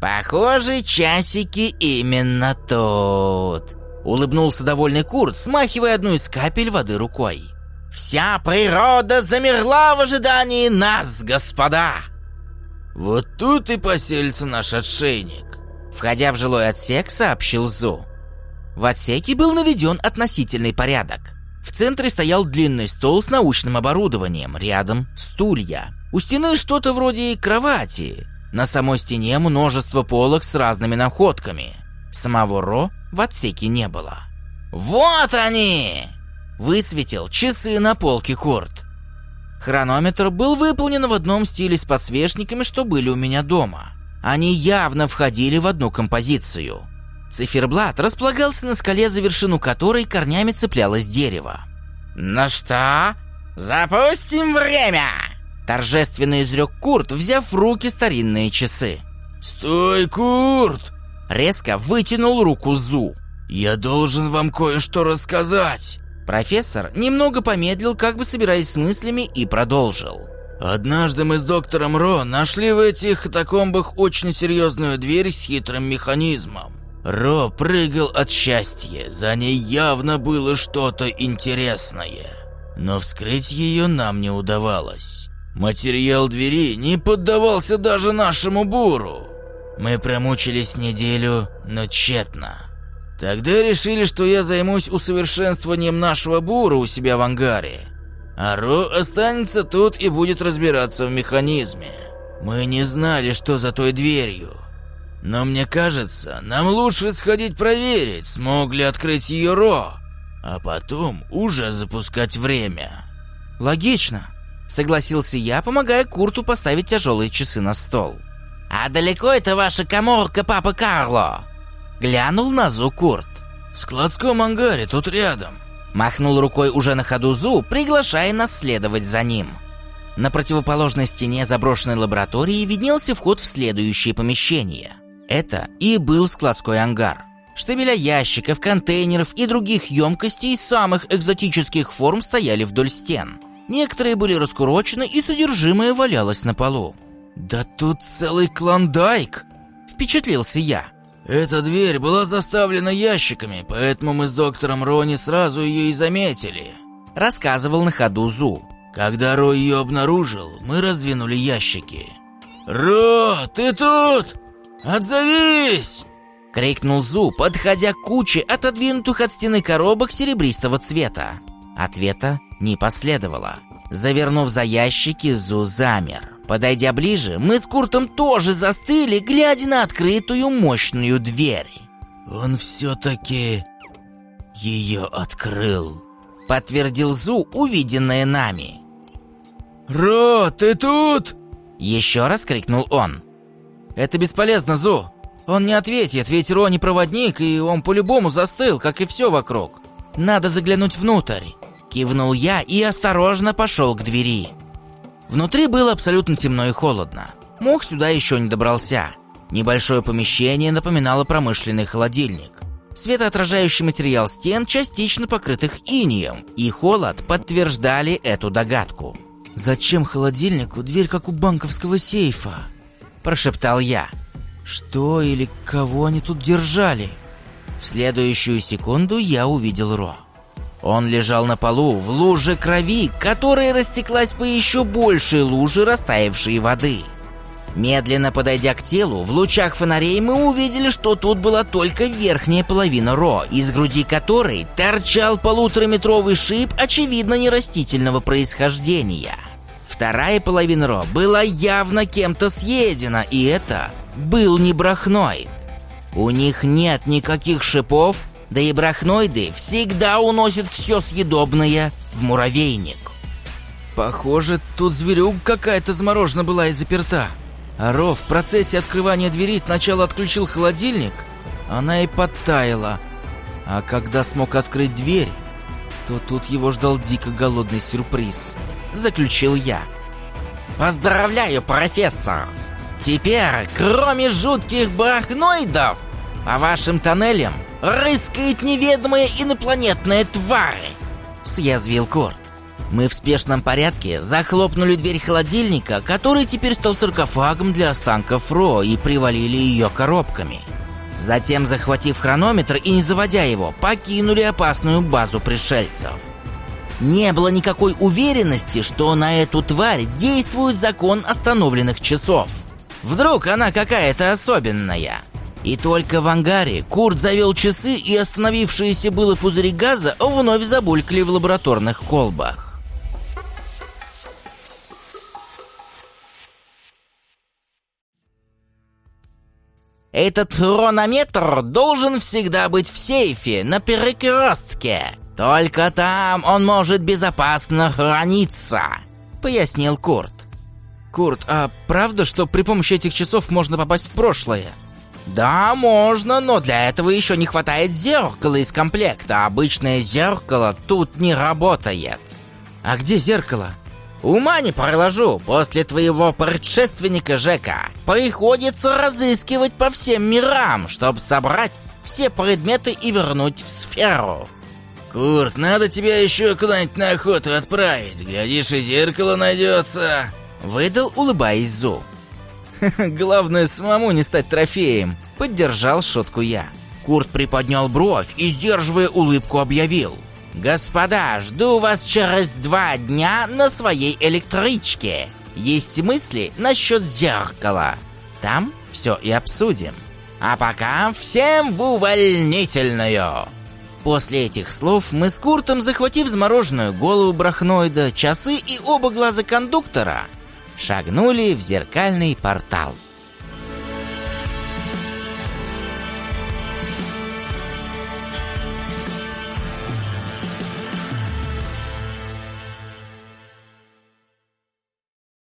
«Похоже, часики именно тут», — улыбнулся довольный Курт, смахивая одну из капель воды рукой. «Вся природа замерла в ожидании нас, господа!» «Вот тут и поселится наш отшельник», — входя в жилой отсек, сообщил Зу. В отсеке был наведен относительный порядок. В центре стоял длинный стол с научным оборудованием, рядом стулья. У стены что-то вроде кровати. На самой стене множество полок с разными находками. Самого Ро в отсеке не было. «Вот они!» Высветил часы на полке Корт. Хронометр был выполнен в одном стиле с подсвечниками, что были у меня дома. Они явно входили в одну композицию. Циферблат располагался на скале, за вершину которой корнями цеплялось дерево. «Ну что, запустим время!» Торжественно изрек Курт, взяв в руки старинные часы. «Стой, Курт!» Резко вытянул руку Зу. «Я должен вам кое-что рассказать!» Профессор немного помедлил, как бы собираясь с мыслями, и продолжил. «Однажды мы с доктором Ро нашли в этих катакомбах очень серьезную дверь с хитрым механизмом. Ро прыгал от счастья, за ней явно было что-то интересное. Но вскрыть ее нам не удавалось. Материал двери не поддавался даже нашему буру. Мы промучились неделю, но тщетно. Тогда решили, что я займусь усовершенствованием нашего бура у себя в ангаре. А Ро останется тут и будет разбираться в механизме. Мы не знали, что за той дверью. Но мне кажется, нам лучше сходить проверить, смог ли открыть ее Ро, а потом уже запускать время. Логично, Согласился я, помогая Курту поставить тяжелые часы на стол. «А далеко это ваша коморка, папа Карло?» Глянул на Зу Курт. «В складском ангаре, тут рядом». Махнул рукой уже на ходу Зу, приглашая нас следовать за ним. На противоположной стене заброшенной лаборатории виднелся вход в следующее помещение. Это и был складской ангар. Штабеля ящиков, контейнеров и других емкостей самых экзотических форм стояли вдоль стен. Некоторые были раскурочены, и содержимое валялось на полу. «Да тут целый клондайк!» – впечатлился я. «Эта дверь была заставлена ящиками, поэтому мы с доктором Рони сразу ее и заметили», – рассказывал на ходу Зу. «Когда Ро ее обнаружил, мы раздвинули ящики». «Ро, ты тут? Отзовись!» — крикнул Зу, подходя к куче отодвинутых от стены коробок серебристого цвета. Ответа не последовало. Завернув за ящики, Зу замер. Подойдя ближе, мы с Куртом тоже застыли, глядя на открытую мощную дверь. «Он все-таки ее открыл», — подтвердил Зу увиденное нами. «Ро, ты тут?» — еще раз крикнул он. «Это бесполезно, Зу. Он не ответит, ведь Ро не проводник, и он по-любому застыл, как и все вокруг. Надо заглянуть внутрь». Кивнул я и осторожно пошел к двери. Внутри было абсолютно темно и холодно. Мог сюда еще не добрался. Небольшое помещение напоминало промышленный холодильник. Светоотражающий материал стен частично покрытых инием, и холод подтверждали эту догадку. «Зачем холодильнику дверь, как у банковского сейфа?» – прошептал я. «Что или кого они тут держали?» В следующую секунду я увидел Ро. Он лежал на полу в луже крови, которая растеклась по еще большей луже растаявшей воды. Медленно подойдя к телу, в лучах фонарей мы увидели, что тут была только верхняя половина Ро, из груди которой торчал полутораметровый шип, очевидно, нерастительного происхождения. Вторая половина Ро была явно кем-то съедена, и это был не брахноид. У них нет никаких шипов, да и брахноиды всегда уносят все съедобное в муравейник. Похоже, тут зверюк какая-то заморожена была и заперта. А Ро в процессе открывания двери сначала отключил холодильник, она и подтаяла. А когда смог открыть дверь, то тут его ждал дико голодный сюрприз. Заключил я. Поздравляю, профессор! Теперь, кроме жутких барахноидов, по вашим тоннелям рыскает неведомая инопланетная тварь!» Съязвил Корт. Мы в спешном порядке захлопнули дверь холодильника, который теперь стал саркофагом для останков Ро, и привалили ее коробками. Затем, захватив хронометр и не заводя его, покинули опасную базу пришельцев. Не было никакой уверенности, что на эту тварь действует закон остановленных часов. Вдруг она какая-то особенная. И только в ангаре Курт завел часы, и остановившиеся было пузыри газа вновь забулькали в лабораторных колбах. Этот хронометр должен всегда быть в сейфе на перекрестке. Только там он может безопасно храниться, пояснил Курт. Курт, а правда, что при помощи этих часов можно попасть в прошлое? Да, можно, но для этого еще не хватает зеркала из комплекта. Обычное зеркало тут не работает. А где зеркало? Ума не проложу, после твоего предшественника Жека приходится разыскивать по всем мирам, чтобы собрать все предметы и вернуть в сферу. Курт, надо тебя еще куда-нибудь на охоту отправить. Глядишь, и зеркало найдется. Выдал, улыбаясь Зу. Главное, самому не стать трофеем. Поддержал шутку я. Курт приподнял бровь и, сдерживая улыбку, объявил. «Господа, жду вас через два дня на своей электричке. Есть мысли насчет зеркала. Там все и обсудим. А пока всем в увольнительную!» После этих слов мы с Куртом, захватив замороженную голову брахноида, часы и оба глаза кондуктора, шагнули в зеркальный портал.